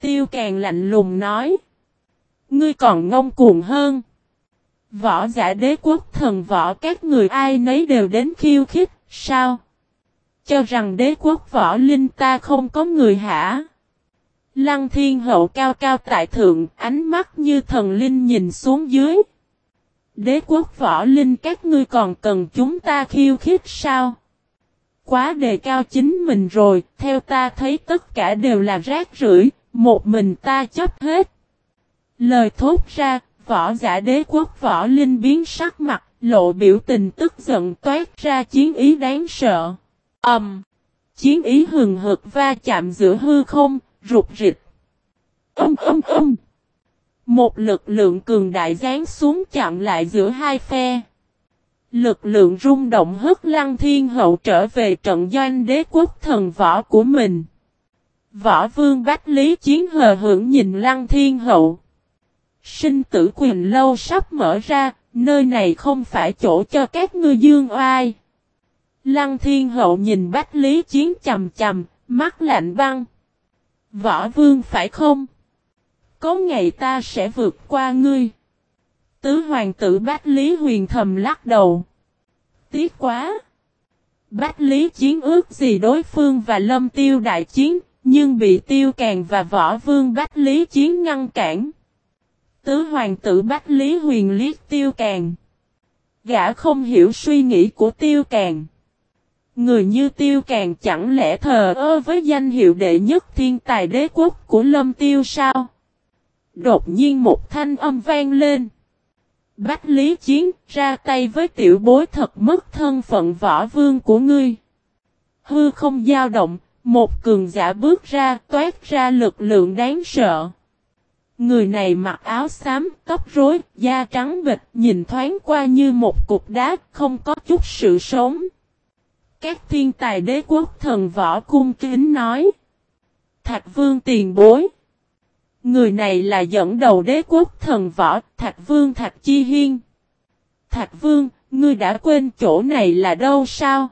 Tiêu càng lạnh lùng nói. Ngươi còn ngông cuồng hơn. Võ giả đế quốc thần võ các người ai nấy đều đến khiêu khích, sao? Cho rằng đế quốc võ linh ta không có người hả? Lăng thiên hậu cao cao tại thượng, ánh mắt như thần linh nhìn xuống dưới. Đế quốc võ linh các ngươi còn cần chúng ta khiêu khích sao? Quá đề cao chính mình rồi, theo ta thấy tất cả đều là rác rưởi, một mình ta chấp hết. Lời thốt ra, võ giả đế quốc võ linh biến sắc mặt, lộ biểu tình tức giận toát ra chiến ý đáng sợ. Ầm! Um, chiến ý hừng hực va chạm giữa hư không, rụt rịch. Âm âm âm! Một lực lượng cường đại giáng xuống chặn lại giữa hai phe. Lực lượng rung động hất lăng thiên hậu trở về trận doanh đế quốc thần võ của mình. Võ vương Bách Lý Chiến hờ hưởng nhìn lăng thiên hậu. Sinh tử quyền lâu sắp mở ra, nơi này không phải chỗ cho các ngươi dương oai. Lăng thiên hậu nhìn Bách Lý Chiến chầm chầm, mắt lạnh băng. Võ vương phải không? Có ngày ta sẽ vượt qua ngươi. Tứ hoàng tử Bách Lý Huyền thầm lắc đầu. Tiếc quá! Bách Lý chiến ước gì đối phương và lâm tiêu đại chiến, nhưng bị tiêu càng và võ vương Bách Lý chiến ngăn cản. Tứ hoàng tử Bách Lý huyền liếc tiêu càng. Gã không hiểu suy nghĩ của tiêu càng. Người như tiêu càng chẳng lẽ thờ ơ với danh hiệu đệ nhất thiên tài đế quốc của lâm tiêu sao? Đột nhiên một thanh âm vang lên. Bách Lý Chiến ra tay với tiểu bối thật mất thân phận võ vương của ngươi. Hư không dao động, một cường giả bước ra toát ra lực lượng đáng sợ. Người này mặc áo xám, tóc rối, da trắng bịch, nhìn thoáng qua như một cục đá, không có chút sự sống. Các thiên tài đế quốc thần võ cung kính nói. Thạch vương tiền bối. Người này là dẫn đầu đế quốc thần võ, Thạch Vương Thạch Chi Hiên. Thạch Vương, ngươi đã quên chỗ này là đâu sao?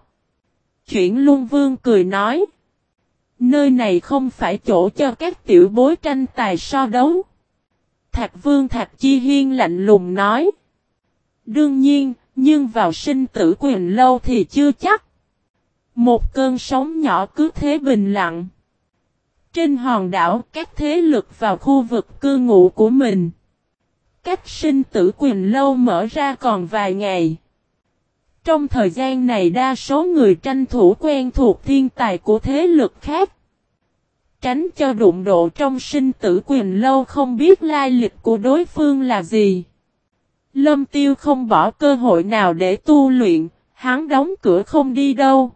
Chuyển Luân Vương cười nói. Nơi này không phải chỗ cho các tiểu bối tranh tài so đấu. Thạch Vương Thạch Chi Hiên lạnh lùng nói. Đương nhiên, nhưng vào sinh tử quyền lâu thì chưa chắc. Một cơn sóng nhỏ cứ thế bình lặng. Trên hòn đảo các thế lực vào khu vực cư ngụ của mình. Cách sinh tử quyền lâu mở ra còn vài ngày. Trong thời gian này đa số người tranh thủ quen thuộc thiên tài của thế lực khác. Tránh cho đụng độ trong sinh tử quyền lâu không biết lai lịch của đối phương là gì. Lâm tiêu không bỏ cơ hội nào để tu luyện, hắn đóng cửa không đi đâu.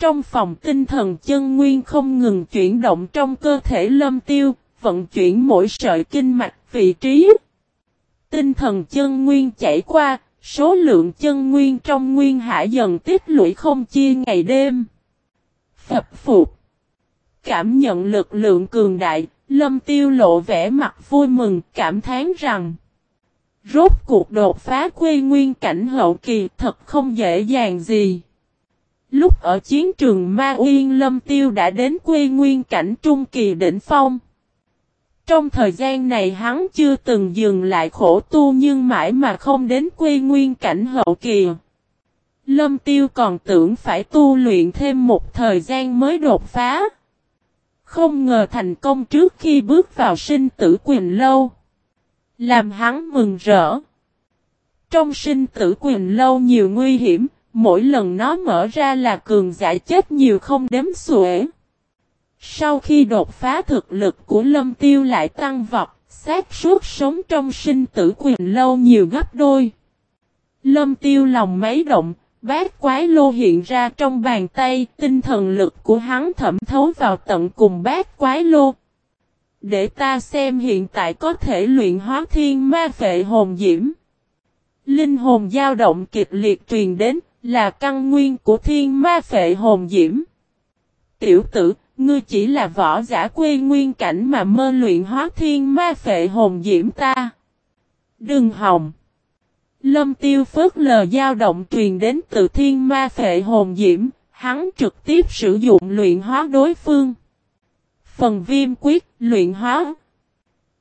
Trong phòng tinh thần chân nguyên không ngừng chuyển động trong cơ thể lâm tiêu, vận chuyển mỗi sợi kinh mạch vị trí. Tinh thần chân nguyên chảy qua, số lượng chân nguyên trong nguyên hải dần tích lũy không chia ngày đêm. Phập phục. Cảm nhận lực lượng cường đại, lâm tiêu lộ vẻ mặt vui mừng, cảm thán rằng. Rốt cuộc đột phá quê nguyên cảnh hậu kỳ thật không dễ dàng gì. Lúc ở chiến trường Ma Uyên Lâm Tiêu đã đến quê nguyên cảnh trung kỳ đỉnh phong. Trong thời gian này hắn chưa từng dừng lại khổ tu nhưng mãi mà không đến quê nguyên cảnh hậu kỳ. Lâm tiêu còn tưởng phải tu luyện thêm một thời gian mới đột phá. Không ngờ thành công trước khi bước vào sinh tử quyền lâu. Làm hắn mừng rỡ. Trong sinh tử quyền lâu nhiều nguy hiểm, mỗi lần nó mở ra là cường giả chết nhiều không đếm xuể. Sau khi đột phá thực lực của lâm tiêu lại tăng vọt, xác suốt sống trong sinh tử quyền lâu nhiều gấp đôi. Lâm tiêu lòng mấy động, bát quái lô hiện ra trong bàn tay, tinh thần lực của hắn thẩm thấu vào tận cùng bát quái lô. Để ta xem hiện tại có thể luyện hóa thiên ma phệ hồn diễm. Linh hồn dao động kịch liệt truyền đến, là căn nguyên của thiên ma phệ hồn diễm. Tiểu tử, ngươi chỉ là võ giả quê nguyên cảnh mà mơ luyện hóa thiên ma phệ hồn diễm ta. Đừng hòng. Lâm tiêu phớt lờ dao động truyền đến từ thiên ma phệ hồn diễm, hắn trực tiếp sử dụng luyện hóa đối phương. Phần viêm quyết, luyện hóa.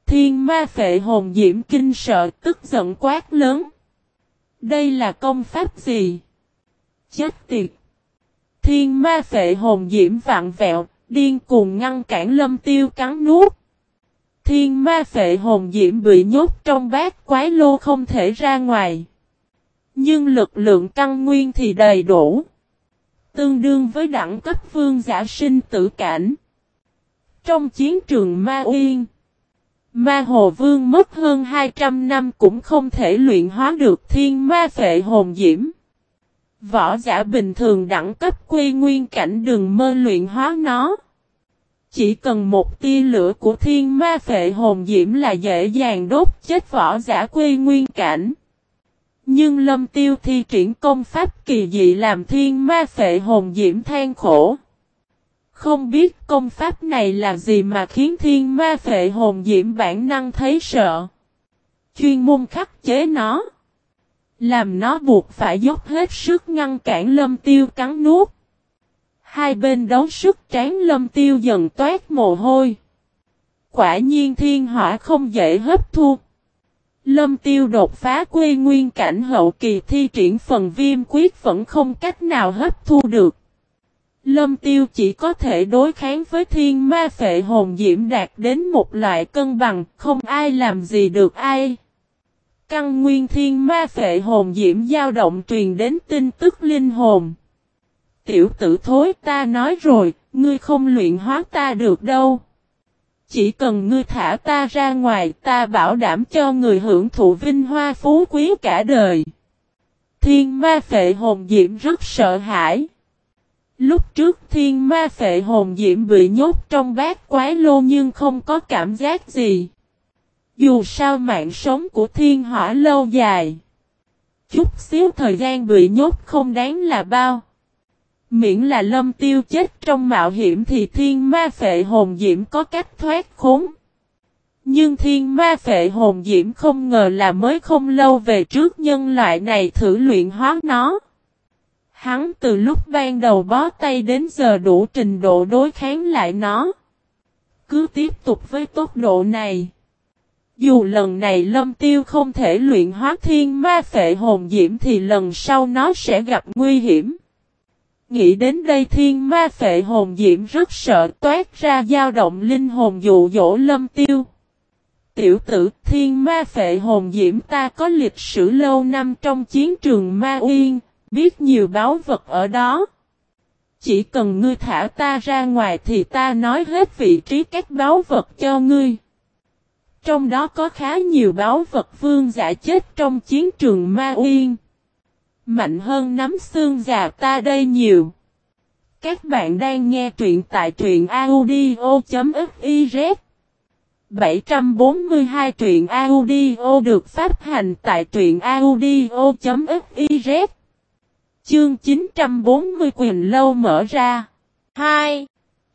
Thiên ma phệ hồn diễm kinh sợ tức giận quát lớn. Đây là công pháp gì? Chết tiệt! Thiên ma phệ hồn diễm vạn vẹo, điên cuồng ngăn cản lâm tiêu cắn nuốt. Thiên ma phệ hồn diễm bị nhốt trong bát quái lô không thể ra ngoài. Nhưng lực lượng căn nguyên thì đầy đủ. Tương đương với đẳng cấp vương giả sinh tử cảnh. Trong chiến trường Ma Uyên, Ma Hồ Vương mất hơn 200 năm cũng không thể luyện hóa được thiên ma phệ hồn diễm. Võ giả bình thường đẳng cấp quy nguyên cảnh đừng mơ luyện hóa nó. Chỉ cần một tia lửa của thiên ma phệ hồn diễm là dễ dàng đốt chết võ giả quy nguyên cảnh. Nhưng lâm tiêu thi triển công pháp kỳ dị làm thiên ma phệ hồn diễm than khổ. Không biết công pháp này là gì mà khiến thiên ma phệ hồn diễm bản năng thấy sợ. Chuyên môn khắc chế nó. Làm nó buộc phải dốc hết sức ngăn cản lâm tiêu cắn nuốt. Hai bên đấu sức tráng lâm tiêu dần toát mồ hôi. Quả nhiên thiên hỏa không dễ hấp thu. Lâm tiêu đột phá quê nguyên cảnh hậu kỳ thi triển phần viêm quyết vẫn không cách nào hấp thu được. Lâm tiêu chỉ có thể đối kháng với thiên ma phệ hồn diễm đạt đến một loại cân bằng, không ai làm gì được ai. Căn nguyên thiên ma phệ hồn diễm dao động truyền đến tin tức linh hồn. Tiểu tử thối ta nói rồi, ngươi không luyện hóa ta được đâu. Chỉ cần ngươi thả ta ra ngoài ta bảo đảm cho người hưởng thụ vinh hoa phú quý cả đời. Thiên ma phệ hồn diễm rất sợ hãi. Lúc trước thiên ma phệ hồn diễm bị nhốt trong bát quái lô nhưng không có cảm giác gì. Dù sao mạng sống của thiên hỏa lâu dài. Chút xíu thời gian bị nhốt không đáng là bao. Miễn là lâm tiêu chết trong mạo hiểm thì thiên ma phệ hồn diễm có cách thoát khốn. Nhưng thiên ma phệ hồn diễm không ngờ là mới không lâu về trước nhân loại này thử luyện hóa nó. Hắn từ lúc ban đầu bó tay đến giờ đủ trình độ đối kháng lại nó. Cứ tiếp tục với tốc độ này. Dù lần này lâm tiêu không thể luyện hóa thiên ma phệ hồn diễm thì lần sau nó sẽ gặp nguy hiểm. Nghĩ đến đây thiên ma phệ hồn diễm rất sợ toát ra dao động linh hồn dụ dỗ lâm tiêu. Tiểu tử thiên ma phệ hồn diễm ta có lịch sử lâu năm trong chiến trường ma uyên, biết nhiều báo vật ở đó. Chỉ cần ngươi thả ta ra ngoài thì ta nói hết vị trí các báo vật cho ngươi. Trong đó có khá nhiều báo vật vương giả chết trong chiến trường Ma Uyên. Mạnh hơn nắm xương già ta đây nhiều. Các bạn đang nghe truyện tại truyện audio.fiz 742 truyện audio được phát hành tại truyện audio.fiz Chương 940 quyền lâu mở ra 2.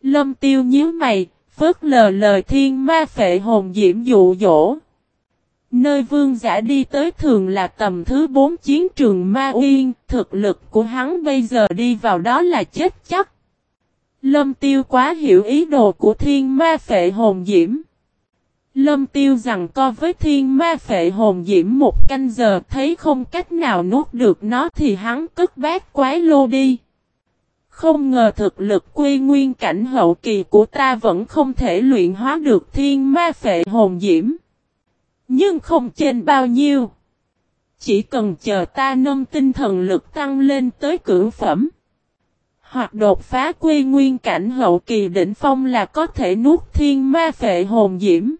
Lâm tiêu nhíu mày, phớt lờ lời thiên ma phệ hồn diễm dụ dỗ. Nơi vương giả đi tới thường là tầm thứ bốn chiến trường Ma Uyên, thực lực của hắn bây giờ đi vào đó là chết chắc. Lâm tiêu quá hiểu ý đồ của thiên ma phệ hồn diễm. Lâm tiêu rằng co với thiên ma phệ hồn diễm một canh giờ thấy không cách nào nuốt được nó thì hắn cất bát quái lô đi. Không ngờ thực lực quy nguyên cảnh hậu kỳ của ta vẫn không thể luyện hóa được thiên ma phệ hồn diễm. Nhưng không trên bao nhiêu. Chỉ cần chờ ta nâng tinh thần lực tăng lên tới cửu phẩm. Hoặc đột phá quy nguyên cảnh hậu kỳ đỉnh phong là có thể nuốt thiên ma phệ hồn diễm.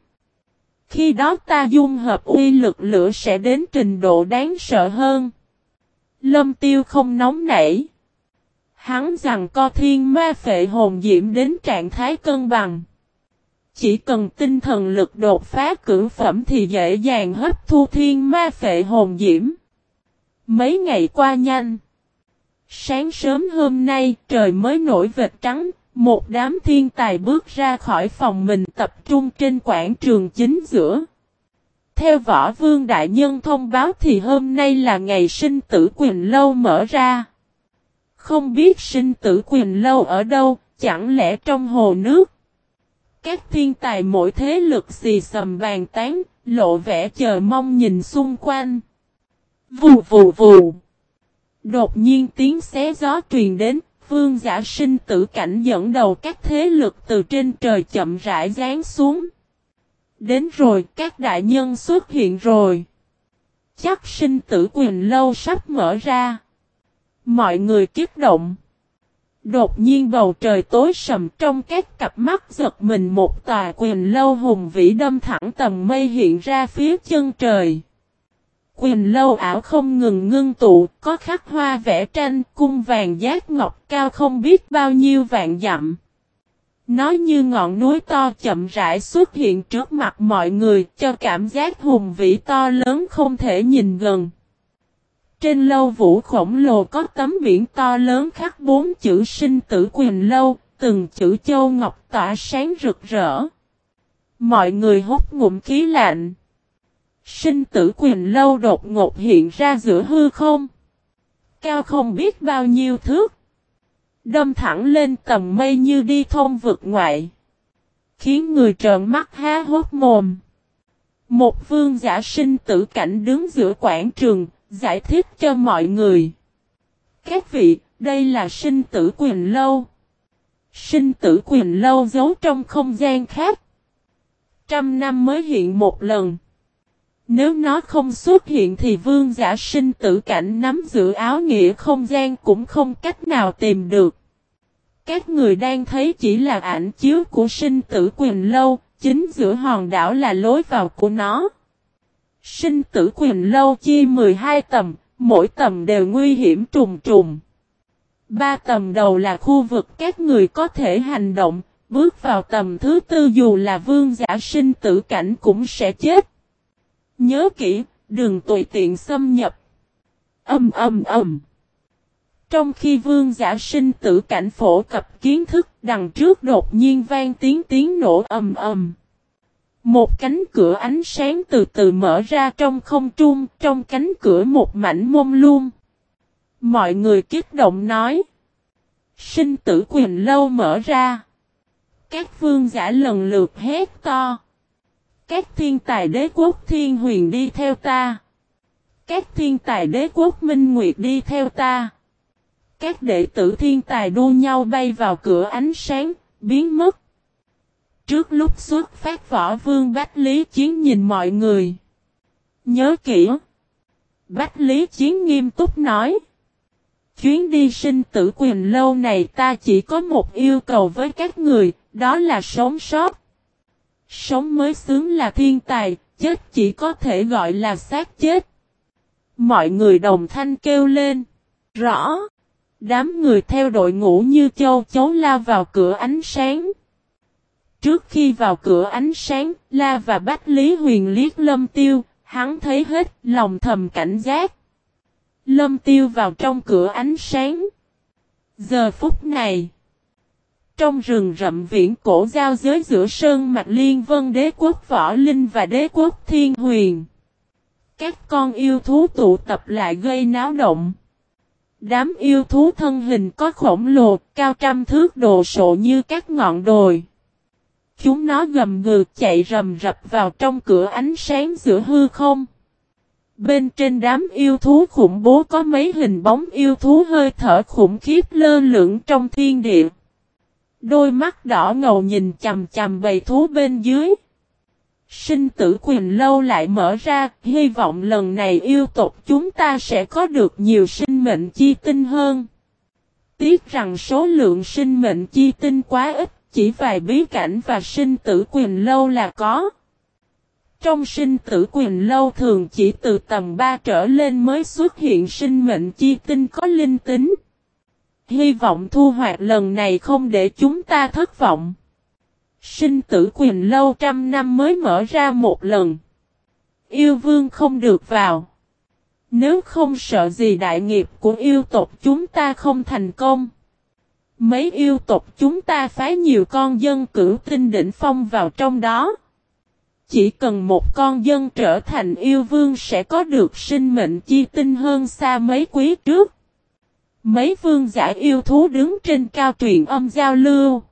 Khi đó ta dung hợp uy lực lửa sẽ đến trình độ đáng sợ hơn. Lâm tiêu không nóng nảy. Hắn rằng co thiên ma phệ hồn diễm đến trạng thái cân bằng. Chỉ cần tinh thần lực đột phá cử phẩm thì dễ dàng hấp thu thiên ma phệ hồn diễm. Mấy ngày qua nhanh. Sáng sớm hôm nay trời mới nổi vệt trắng, một đám thiên tài bước ra khỏi phòng mình tập trung trên quảng trường chính giữa. Theo võ vương đại nhân thông báo thì hôm nay là ngày sinh tử quyền lâu mở ra. Không biết sinh tử quyền lâu ở đâu, chẳng lẽ trong hồ nước? Các thiên tài mỗi thế lực xì sầm bàn tán, lộ vẻ chờ mong nhìn xung quanh. Vù vù vù. Đột nhiên tiếng xé gió truyền đến, vương giả sinh tử cảnh dẫn đầu các thế lực từ trên trời chậm rãi rán xuống. Đến rồi, các đại nhân xuất hiện rồi. Chắc sinh tử quyền lâu sắp mở ra. Mọi người kiếp động. Đột nhiên bầu trời tối sầm trong các cặp mắt giật mình một tòa quyền lâu hùng vĩ đâm thẳng tầng mây hiện ra phía chân trời. Quyền lâu ảo không ngừng ngưng tụ, có khắc hoa vẽ tranh, cung vàng giác ngọc cao không biết bao nhiêu vạn dặm. Nó như ngọn núi to chậm rãi xuất hiện trước mặt mọi người cho cảm giác hùng vĩ to lớn không thể nhìn gần. Trên lâu vũ khổng lồ có tấm biển to lớn khắc bốn chữ sinh tử quyền lâu, từng chữ châu ngọc tỏa sáng rực rỡ. Mọi người hút ngụm khí lạnh. Sinh tử quyền lâu đột ngột hiện ra giữa hư không. Cao không biết bao nhiêu thước. Đâm thẳng lên tầm mây như đi thông vực ngoại. Khiến người trợn mắt há hốt mồm. Một vương giả sinh tử cảnh đứng giữa quảng trường, giải thích cho mọi người. Các vị, đây là sinh tử quyền lâu. Sinh tử quyền lâu giấu trong không gian khác. Trăm năm mới hiện một lần. Nếu nó không xuất hiện thì vương giả sinh tử cảnh nắm giữ áo nghĩa không gian cũng không cách nào tìm được. Các người đang thấy chỉ là ảnh chiếu của sinh tử quyền lâu, chính giữa hòn đảo là lối vào của nó. Sinh tử quyền lâu chia 12 tầm, mỗi tầm đều nguy hiểm trùng trùng. Ba tầm đầu là khu vực các người có thể hành động, bước vào tầm thứ tư dù là vương giả sinh tử cảnh cũng sẽ chết. Nhớ kỹ, đừng tùy tiện xâm nhập. Âm âm âm. Trong khi vương giả sinh tử cảnh phổ cập kiến thức đằng trước đột nhiên vang tiếng tiếng nổ ầm ầm. Một cánh cửa ánh sáng từ từ mở ra trong không trung, trong cánh cửa một mảnh mông luôn. Mọi người kích động nói. Sinh tử quyền lâu mở ra. Các vương giả lần lượt hét to. Các thiên tài đế quốc thiên huyền đi theo ta. Các thiên tài đế quốc minh nguyệt đi theo ta. Các đệ tử thiên tài đua nhau bay vào cửa ánh sáng, biến mất. Trước lúc xuất phát võ vương Bách Lý Chiến nhìn mọi người. Nhớ kỹ. Bách Lý Chiến nghiêm túc nói. Chuyến đi sinh tử quyền lâu này ta chỉ có một yêu cầu với các người, đó là sống sót. Sống mới sướng là thiên tài, chết chỉ có thể gọi là xác chết. Mọi người đồng thanh kêu lên. Rõ. Đám người theo đội ngũ như châu chấu lao vào cửa ánh sáng. Trước khi vào cửa ánh sáng, La và Bách Lý Huyền liếc Lâm Tiêu, hắn thấy hết, lòng thầm cảnh giác. Lâm Tiêu vào trong cửa ánh sáng. Giờ phút này, trong rừng rậm viễn cổ giao giới giữa Sơn Mạch Liên Vân Đế Quốc Võ Linh và Đế Quốc Thiên Huyền. Các con yêu thú tụ tập lại gây náo động. Đám yêu thú thân hình có khổng lồ, cao trăm thước đồ sộ như các ngọn đồi chúng nó gầm gừ chạy rầm rập vào trong cửa ánh sáng giữa hư không. Bên trên đám yêu thú khủng bố có mấy hình bóng yêu thú hơi thở khủng khiếp lơ lửng trong thiên địa. Đôi mắt đỏ ngầu nhìn chầm chầm bầy thú bên dưới. Sinh tử quyền lâu lại mở ra, hy vọng lần này yêu tộc chúng ta sẽ có được nhiều sinh mệnh chi tinh hơn. Tiếc rằng số lượng sinh mệnh chi tinh quá ít, chỉ vài bí cảnh và sinh tử quyền lâu là có. Trong sinh tử quyền lâu thường chỉ từ tầm 3 trở lên mới xuất hiện sinh mệnh chi tinh có linh tính. Hy vọng thu hoạch lần này không để chúng ta thất vọng. Sinh tử quyền lâu trăm năm mới mở ra một lần. Yêu vương không được vào. Nếu không sợ gì đại nghiệp của yêu tộc chúng ta không thành công. Mấy yêu tộc chúng ta phái nhiều con dân cử tinh đỉnh phong vào trong đó. Chỉ cần một con dân trở thành yêu vương sẽ có được sinh mệnh chi tinh hơn xa mấy quý trước. Mấy vương giả yêu thú đứng trên cao truyền âm giao lưu.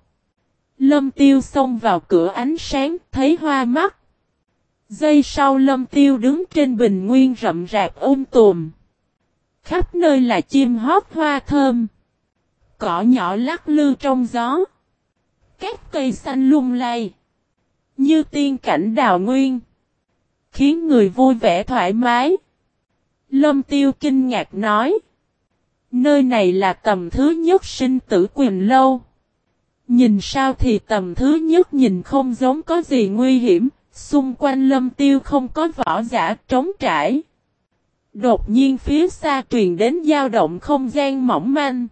Lâm tiêu xông vào cửa ánh sáng, thấy hoa mắt. Giây sau lâm tiêu đứng trên bình nguyên rậm rạp ôm tùm. Khắp nơi là chim hót hoa thơm. Cỏ nhỏ lắc lư trong gió. Các cây xanh lung lay. Như tiên cảnh đào nguyên. Khiến người vui vẻ thoải mái. Lâm tiêu kinh ngạc nói. Nơi này là tầm thứ nhất sinh tử quyền lâu. Nhìn sao thì tầm thứ nhất nhìn không giống có gì nguy hiểm, xung quanh lâm tiêu không có vỏ giả trống trải. Đột nhiên phía xa truyền đến dao động không gian mỏng manh.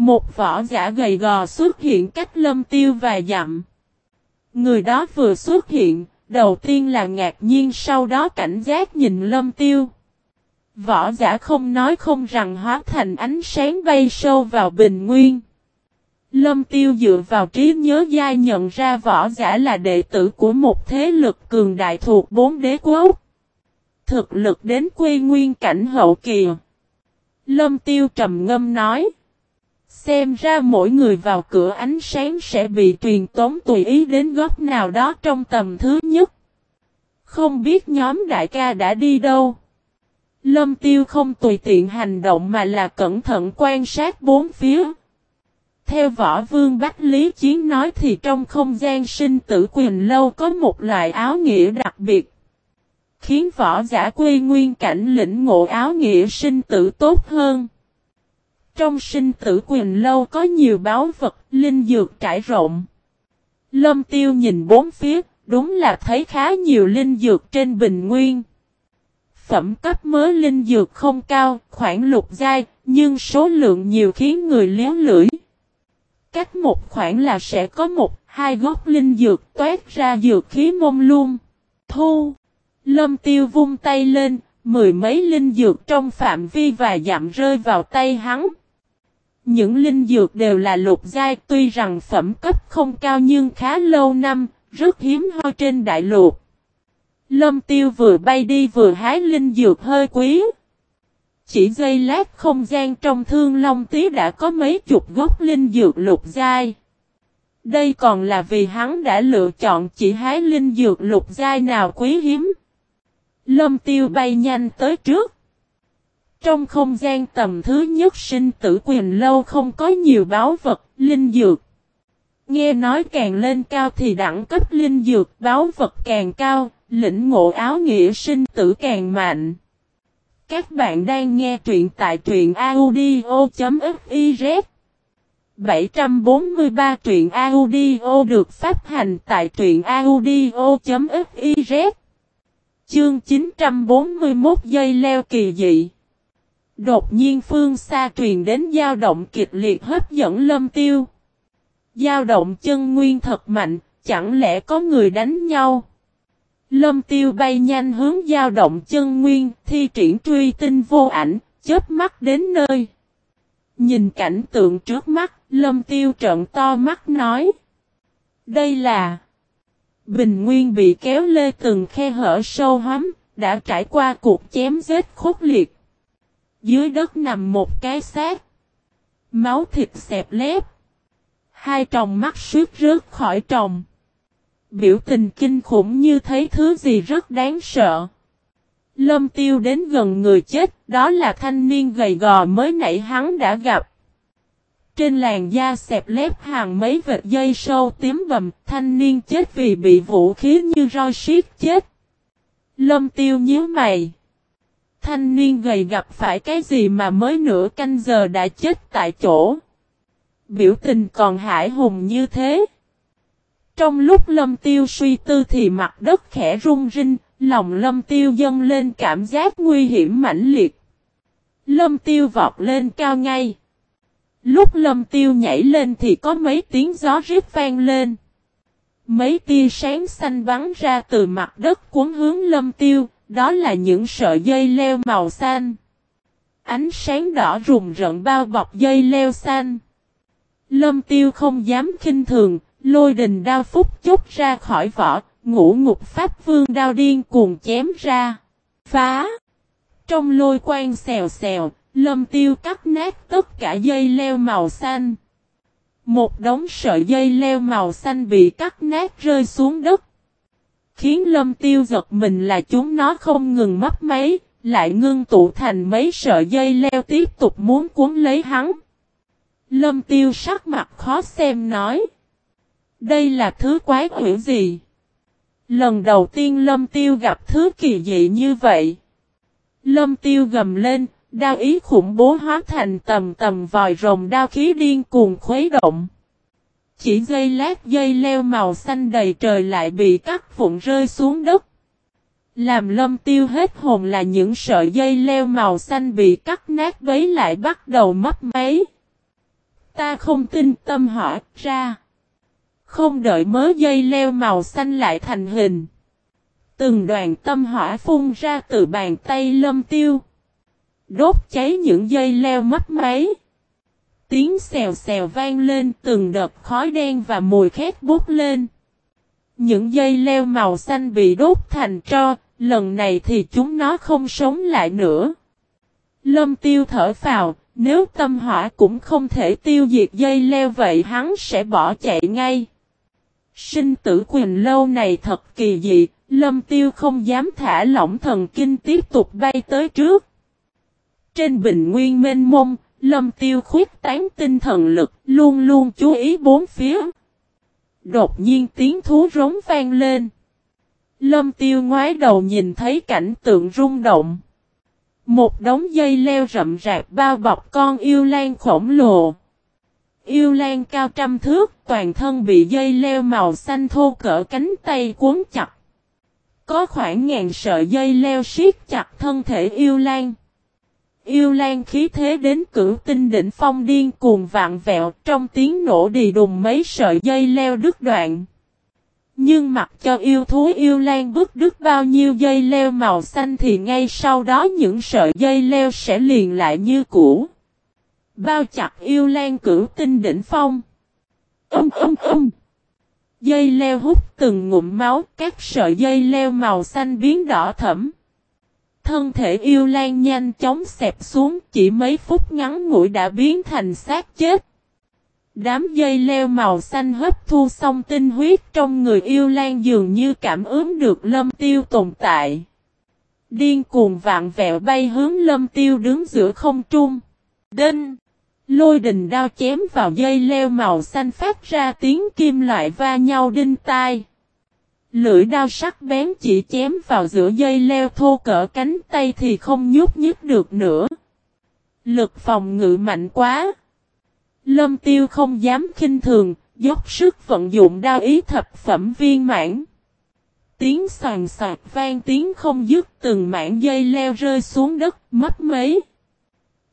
Một võ giả gầy gò xuất hiện cách lâm tiêu vài dặm. Người đó vừa xuất hiện, đầu tiên là ngạc nhiên sau đó cảnh giác nhìn lâm tiêu. Võ giả không nói không rằng hóa thành ánh sáng bay sâu vào bình nguyên. Lâm tiêu dựa vào trí nhớ dai nhận ra võ giả là đệ tử của một thế lực cường đại thuộc bốn đế quốc. Thực lực đến quê nguyên cảnh hậu kỳ. Lâm tiêu trầm ngâm nói. Xem ra mỗi người vào cửa ánh sáng sẽ bị truyền tống tùy ý đến góc nào đó trong tầm thứ nhất. Không biết nhóm đại ca đã đi đâu. Lâm tiêu không tùy tiện hành động mà là cẩn thận quan sát bốn phía. Theo võ vương Bách Lý Chiến nói thì trong không gian sinh tử quyền lâu có một loại áo nghĩa đặc biệt. Khiến võ giả quê nguyên cảnh lĩnh ngộ áo nghĩa sinh tử tốt hơn. Trong sinh tử quyền lâu có nhiều báo vật, linh dược trải rộng. Lâm tiêu nhìn bốn phía, đúng là thấy khá nhiều linh dược trên bình nguyên. Phẩm cấp mới linh dược không cao, khoảng lục giai, nhưng số lượng nhiều khiến người léo lưỡi. Cách một khoảng là sẽ có một, hai gốc linh dược toát ra dược khí mông luôn. Thu. Lâm tiêu vung tay lên, mười mấy linh dược trong phạm vi và dặm rơi vào tay hắn. Những linh dược đều là lục giai tuy rằng phẩm cấp không cao nhưng khá lâu năm, rất hiếm hoi trên đại lục. Lâm tiêu vừa bay đi vừa hái linh dược hơi quý. Chỉ giây lát không gian trong thương long tí đã có mấy chục gốc linh dược lục giai. Đây còn là vì hắn đã lựa chọn chỉ hái linh dược lục giai nào quý hiếm. Lâm tiêu bay nhanh tới trước. Trong không gian tầm thứ nhất sinh tử quyền lâu không có nhiều báo vật, linh dược. Nghe nói càng lên cao thì đẳng cấp linh dược báo vật càng cao, lĩnh ngộ áo nghĩa sinh tử càng mạnh. Các bạn đang nghe truyện tại truyện audio.fiz 743 truyện audio được phát hành tại truyện audio.fiz Chương 941 dây leo kỳ dị Đột nhiên phương xa truyền đến dao động kịch liệt hấp dẫn lâm tiêu. Dao động chân nguyên thật mạnh, chẳng lẽ có người đánh nhau? Lâm tiêu bay nhanh hướng dao động chân nguyên, thi triển truy tinh vô ảnh, chớp mắt đến nơi. Nhìn cảnh tượng trước mắt, lâm tiêu trợn to mắt nói. Đây là... Bình Nguyên bị kéo lê từng khe hở sâu hắm, đã trải qua cuộc chém giết khốc liệt. Dưới đất nằm một cái xác. Máu thịt xẹp lép. Hai tròng mắt suýt rớt khỏi tròng. Biểu tình kinh khủng như thấy thứ gì rất đáng sợ. Lâm tiêu đến gần người chết, đó là thanh niên gầy gò mới nãy hắn đã gặp. Trên làn da xẹp lép hàng mấy vệt dây sâu tím bầm, thanh niên chết vì bị vũ khí như roi siết chết. Lâm tiêu nhíu mày. Thanh niên gầy gặp phải cái gì mà mới nửa canh giờ đã chết tại chỗ. Biểu tình còn hải hùng như thế. Trong lúc lâm tiêu suy tư thì mặt đất khẽ rung rinh, lòng lâm tiêu dâng lên cảm giác nguy hiểm mãnh liệt. Lâm tiêu vọt lên cao ngay. Lúc lâm tiêu nhảy lên thì có mấy tiếng gió rít vang lên. Mấy tia sáng xanh bắn ra từ mặt đất cuốn hướng lâm tiêu, đó là những sợi dây leo màu xanh. Ánh sáng đỏ rùng rợn bao bọc dây leo xanh. Lâm tiêu không dám khinh thường, lôi đình đao phúc chốt ra khỏi vỏ, ngũ ngục pháp vương đao điên cuồng chém ra. Phá! Trong lôi quang xèo xèo, lâm tiêu cắt nát tất cả dây leo màu xanh. Một đống sợi dây leo màu xanh bị cắt nát rơi xuống đất. Khiến lâm tiêu giật mình là chúng nó không ngừng mấp máy, lại ngưng tụ thành mấy sợi dây leo tiếp tục muốn cuốn lấy hắn. Lâm tiêu sắc mặt khó xem nói. Đây là thứ quái quỷ gì? Lần đầu tiên lâm tiêu gặp thứ kỳ dị như vậy. Lâm tiêu gầm lên, đao ý khủng bố hóa thành tầm tầm vòi rồng đao khí điên cuồng khuấy động. Chỉ dây lát dây leo màu xanh đầy trời lại bị cắt vụn rơi xuống đất. Làm lâm tiêu hết hồn là những sợi dây leo màu xanh bị cắt nát bấy lại bắt đầu mất máy. Ta không tin, tâm hỏi ra. Không đợi mớ dây leo màu xanh lại thành hình. Từng đoàn tâm hỏa phun ra từ bàn tay lâm tiêu. Đốt cháy những dây leo mất máy. Tiếng xèo xèo vang lên từng đợt khói đen và mùi khét bút lên. Những dây leo màu xanh bị đốt thành tro, lần này thì chúng nó không sống lại nữa. Lâm tiêu thở phào, nếu tâm hỏa cũng không thể tiêu diệt dây leo vậy hắn sẽ bỏ chạy ngay. Sinh tử quyền lâu này thật kỳ dị, lâm tiêu không dám thả lỏng thần kinh tiếp tục bay tới trước. Trên bình nguyên mênh mông, lâm tiêu khuyết tán tinh thần lực, luôn luôn chú ý bốn phía. Đột nhiên tiếng thú rống vang lên. Lâm tiêu ngoái đầu nhìn thấy cảnh tượng rung động. Một đống dây leo rậm rạp bao bọc con yêu lan khổng lồ. Yêu lan cao trăm thước, toàn thân bị dây leo màu xanh thô cỡ cánh tay cuốn chặt. Có khoảng ngàn sợi dây leo siết chặt thân thể yêu lan. Yêu lan khí thế đến cửu tinh đỉnh phong điên cuồng vạn vẹo trong tiếng nổ đi đùng mấy sợi dây leo đứt đoạn. Nhưng mặc cho yêu thú yêu lan bước đứt bao nhiêu dây leo màu xanh thì ngay sau đó những sợi dây leo sẽ liền lại như cũ. Bao chặt yêu lan cửu tinh đỉnh phong. Âm âm âm. Dây leo hút từng ngụm máu, các sợi dây leo màu xanh biến đỏ thẫm. Thân thể yêu lan nhanh chóng xẹp xuống, chỉ mấy phút ngắn ngủi đã biến thành xác chết. Đám dây leo màu xanh hấp thu xong tinh huyết trong người yêu lan dường như cảm ứng được lâm tiêu tồn tại. Điên cuồng vạn vẹo bay hướng lâm tiêu đứng giữa không trung. Đinh! Lôi đình đao chém vào dây leo màu xanh phát ra tiếng kim loại va nhau đinh tai. Lưỡi đao sắc bén chỉ chém vào giữa dây leo thô cỡ cánh tay thì không nhúc nhích được nữa. Lực phòng ngự mạnh quá. Lâm tiêu không dám khinh thường, dốc sức vận dụng đao ý thập phẩm viên mãn. Tiếng soàn soạt vang tiếng không dứt từng mảng dây leo rơi xuống đất, mất mấy.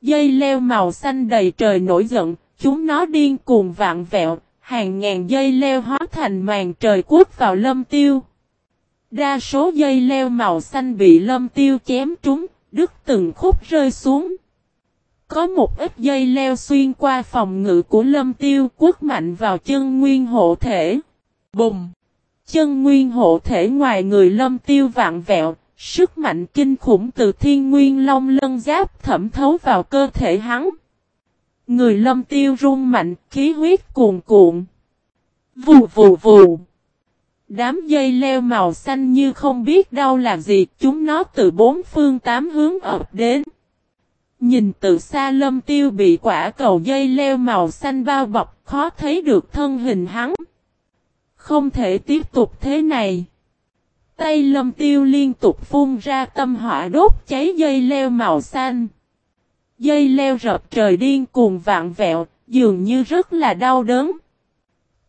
Dây leo màu xanh đầy trời nổi giận, chúng nó điên cuồng vạn vẹo, hàng ngàn dây leo hóa thành màn trời cuốc vào lâm tiêu. Đa số dây leo màu xanh bị lâm tiêu chém trúng, đứt từng khúc rơi xuống. Có một ít dây leo xuyên qua phòng ngự của lâm tiêu quất mạnh vào chân nguyên hộ thể. Bùng! Chân nguyên hộ thể ngoài người lâm tiêu vạn vẹo, sức mạnh kinh khủng từ thiên nguyên long lân giáp thẩm thấu vào cơ thể hắn. Người lâm tiêu rung mạnh, khí huyết cuồn cuộn. Vù vù vù. Đám dây leo màu xanh như không biết đâu là gì, chúng nó từ bốn phương tám hướng ập đến. Nhìn từ xa lâm tiêu bị quả cầu dây leo màu xanh bao bọc, khó thấy được thân hình hắn. Không thể tiếp tục thế này. Tay lâm tiêu liên tục phun ra tâm hỏa đốt cháy dây leo màu xanh. Dây leo rợp trời điên cuồng vạn vẹo, dường như rất là đau đớn.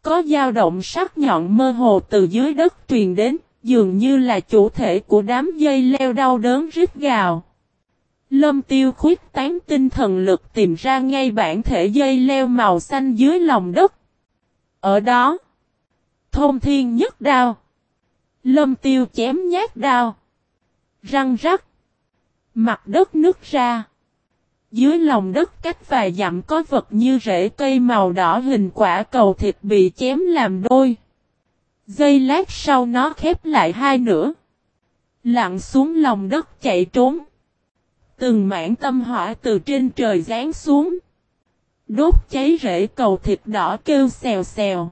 Có dao động sắc nhọn mơ hồ từ dưới đất truyền đến, dường như là chủ thể của đám dây leo đau đớn rít gào. Lâm tiêu khuyết tán tinh thần lực tìm ra ngay bản thể dây leo màu xanh dưới lòng đất. Ở đó, thông thiên nhất đao. Lâm tiêu chém nhát đao. Răng rắc. Mặt đất nứt ra. Dưới lòng đất cách vài dặm có vật như rễ cây màu đỏ hình quả cầu thịt bị chém làm đôi. Giây lát sau nó khép lại hai nửa. Lặn xuống lòng đất chạy trốn. Từng mảng tâm hỏa từ trên trời rán xuống. Đốt cháy rễ cầu thịt đỏ kêu xèo xèo.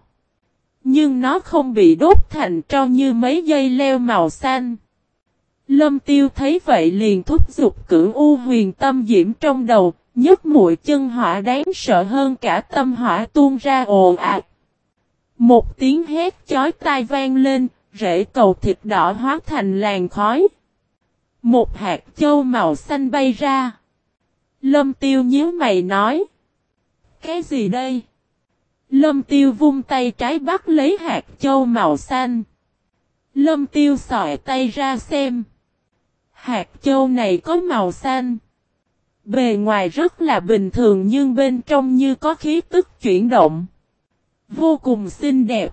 Nhưng nó không bị đốt thành tro như mấy dây leo màu xanh. Lâm tiêu thấy vậy liền thúc giục cửu u huyền tâm diễm trong đầu, nhấc mũi chân hỏa đáng sợ hơn cả tâm hỏa tuôn ra ồn ạt. Một tiếng hét chói tai vang lên, rễ cầu thịt đỏ hóa thành làn khói. Một hạt châu màu xanh bay ra. Lâm tiêu nhíu mày nói. Cái gì đây? Lâm tiêu vung tay trái bắt lấy hạt châu màu xanh. Lâm tiêu sỏi tay ra xem. Hạt châu này có màu xanh. Bề ngoài rất là bình thường nhưng bên trong như có khí tức chuyển động. Vô cùng xinh đẹp.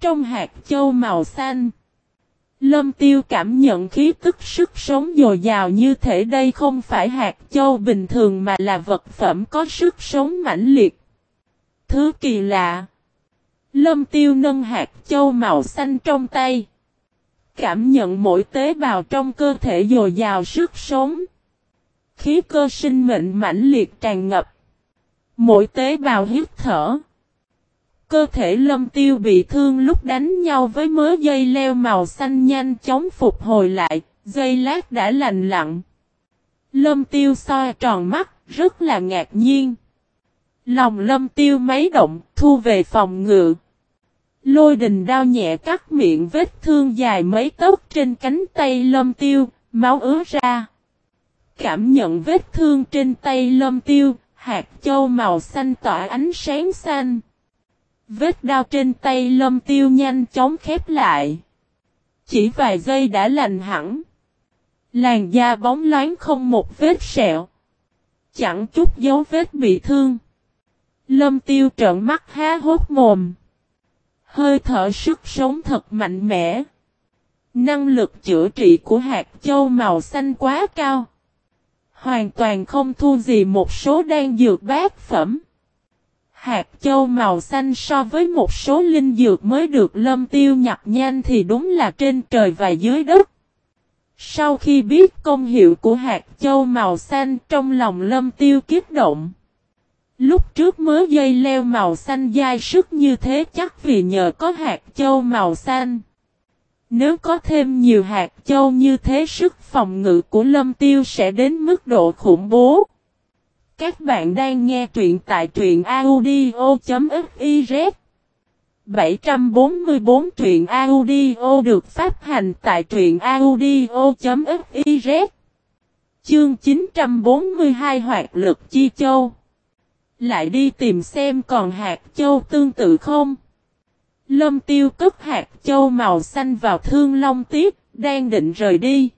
Trong hạt châu màu xanh. Lâm tiêu cảm nhận khí tức sức sống dồi dào như thể đây không phải hạt châu bình thường mà là vật phẩm có sức sống mãnh liệt. Thứ kỳ lạ. Lâm tiêu nâng hạt châu màu xanh trong tay. Cảm nhận mỗi tế bào trong cơ thể dồi dào sức sống. Khí cơ sinh mệnh mãnh liệt tràn ngập. Mỗi tế bào hít thở. Cơ thể lâm tiêu bị thương lúc đánh nhau với mớ dây leo màu xanh nhanh chóng phục hồi lại, dây lát đã lành lặng. Lâm tiêu soi tròn mắt, rất là ngạc nhiên. Lòng lâm tiêu máy động, thu về phòng ngự. Lôi đình đao nhẹ cắt miệng vết thương dài mấy tấc trên cánh tay lâm tiêu, máu ứa ra. Cảm nhận vết thương trên tay lâm tiêu, hạt châu màu xanh tỏa ánh sáng xanh. Vết đao trên tay lâm tiêu nhanh chóng khép lại. Chỉ vài giây đã lành hẳn. Làn da bóng loáng không một vết sẹo. Chẳng chút dấu vết bị thương. Lâm tiêu trợn mắt há hốt mồm. Hơi thở sức sống thật mạnh mẽ. Năng lực chữa trị của hạt châu màu xanh quá cao. Hoàn toàn không thu gì một số đan dược bát phẩm. Hạt châu màu xanh so với một số linh dược mới được lâm tiêu nhặt nhanh thì đúng là trên trời và dưới đất. Sau khi biết công hiệu của hạt châu màu xanh trong lòng lâm tiêu kiếp động. Lúc trước mớ dây leo màu xanh dai sức như thế chắc vì nhờ có hạt châu màu xanh. Nếu có thêm nhiều hạt châu như thế sức phòng ngự của lâm tiêu sẽ đến mức độ khủng bố. Các bạn đang nghe truyện tại truyện audio.fiz 744 truyện audio được phát hành tại truyện audio.fiz Chương 942 Hoạt lực chi châu lại đi tìm xem còn hạt châu tương tự không? Lâm tiêu cất hạt châu màu xanh vào thương long tiếp, đang định rời đi.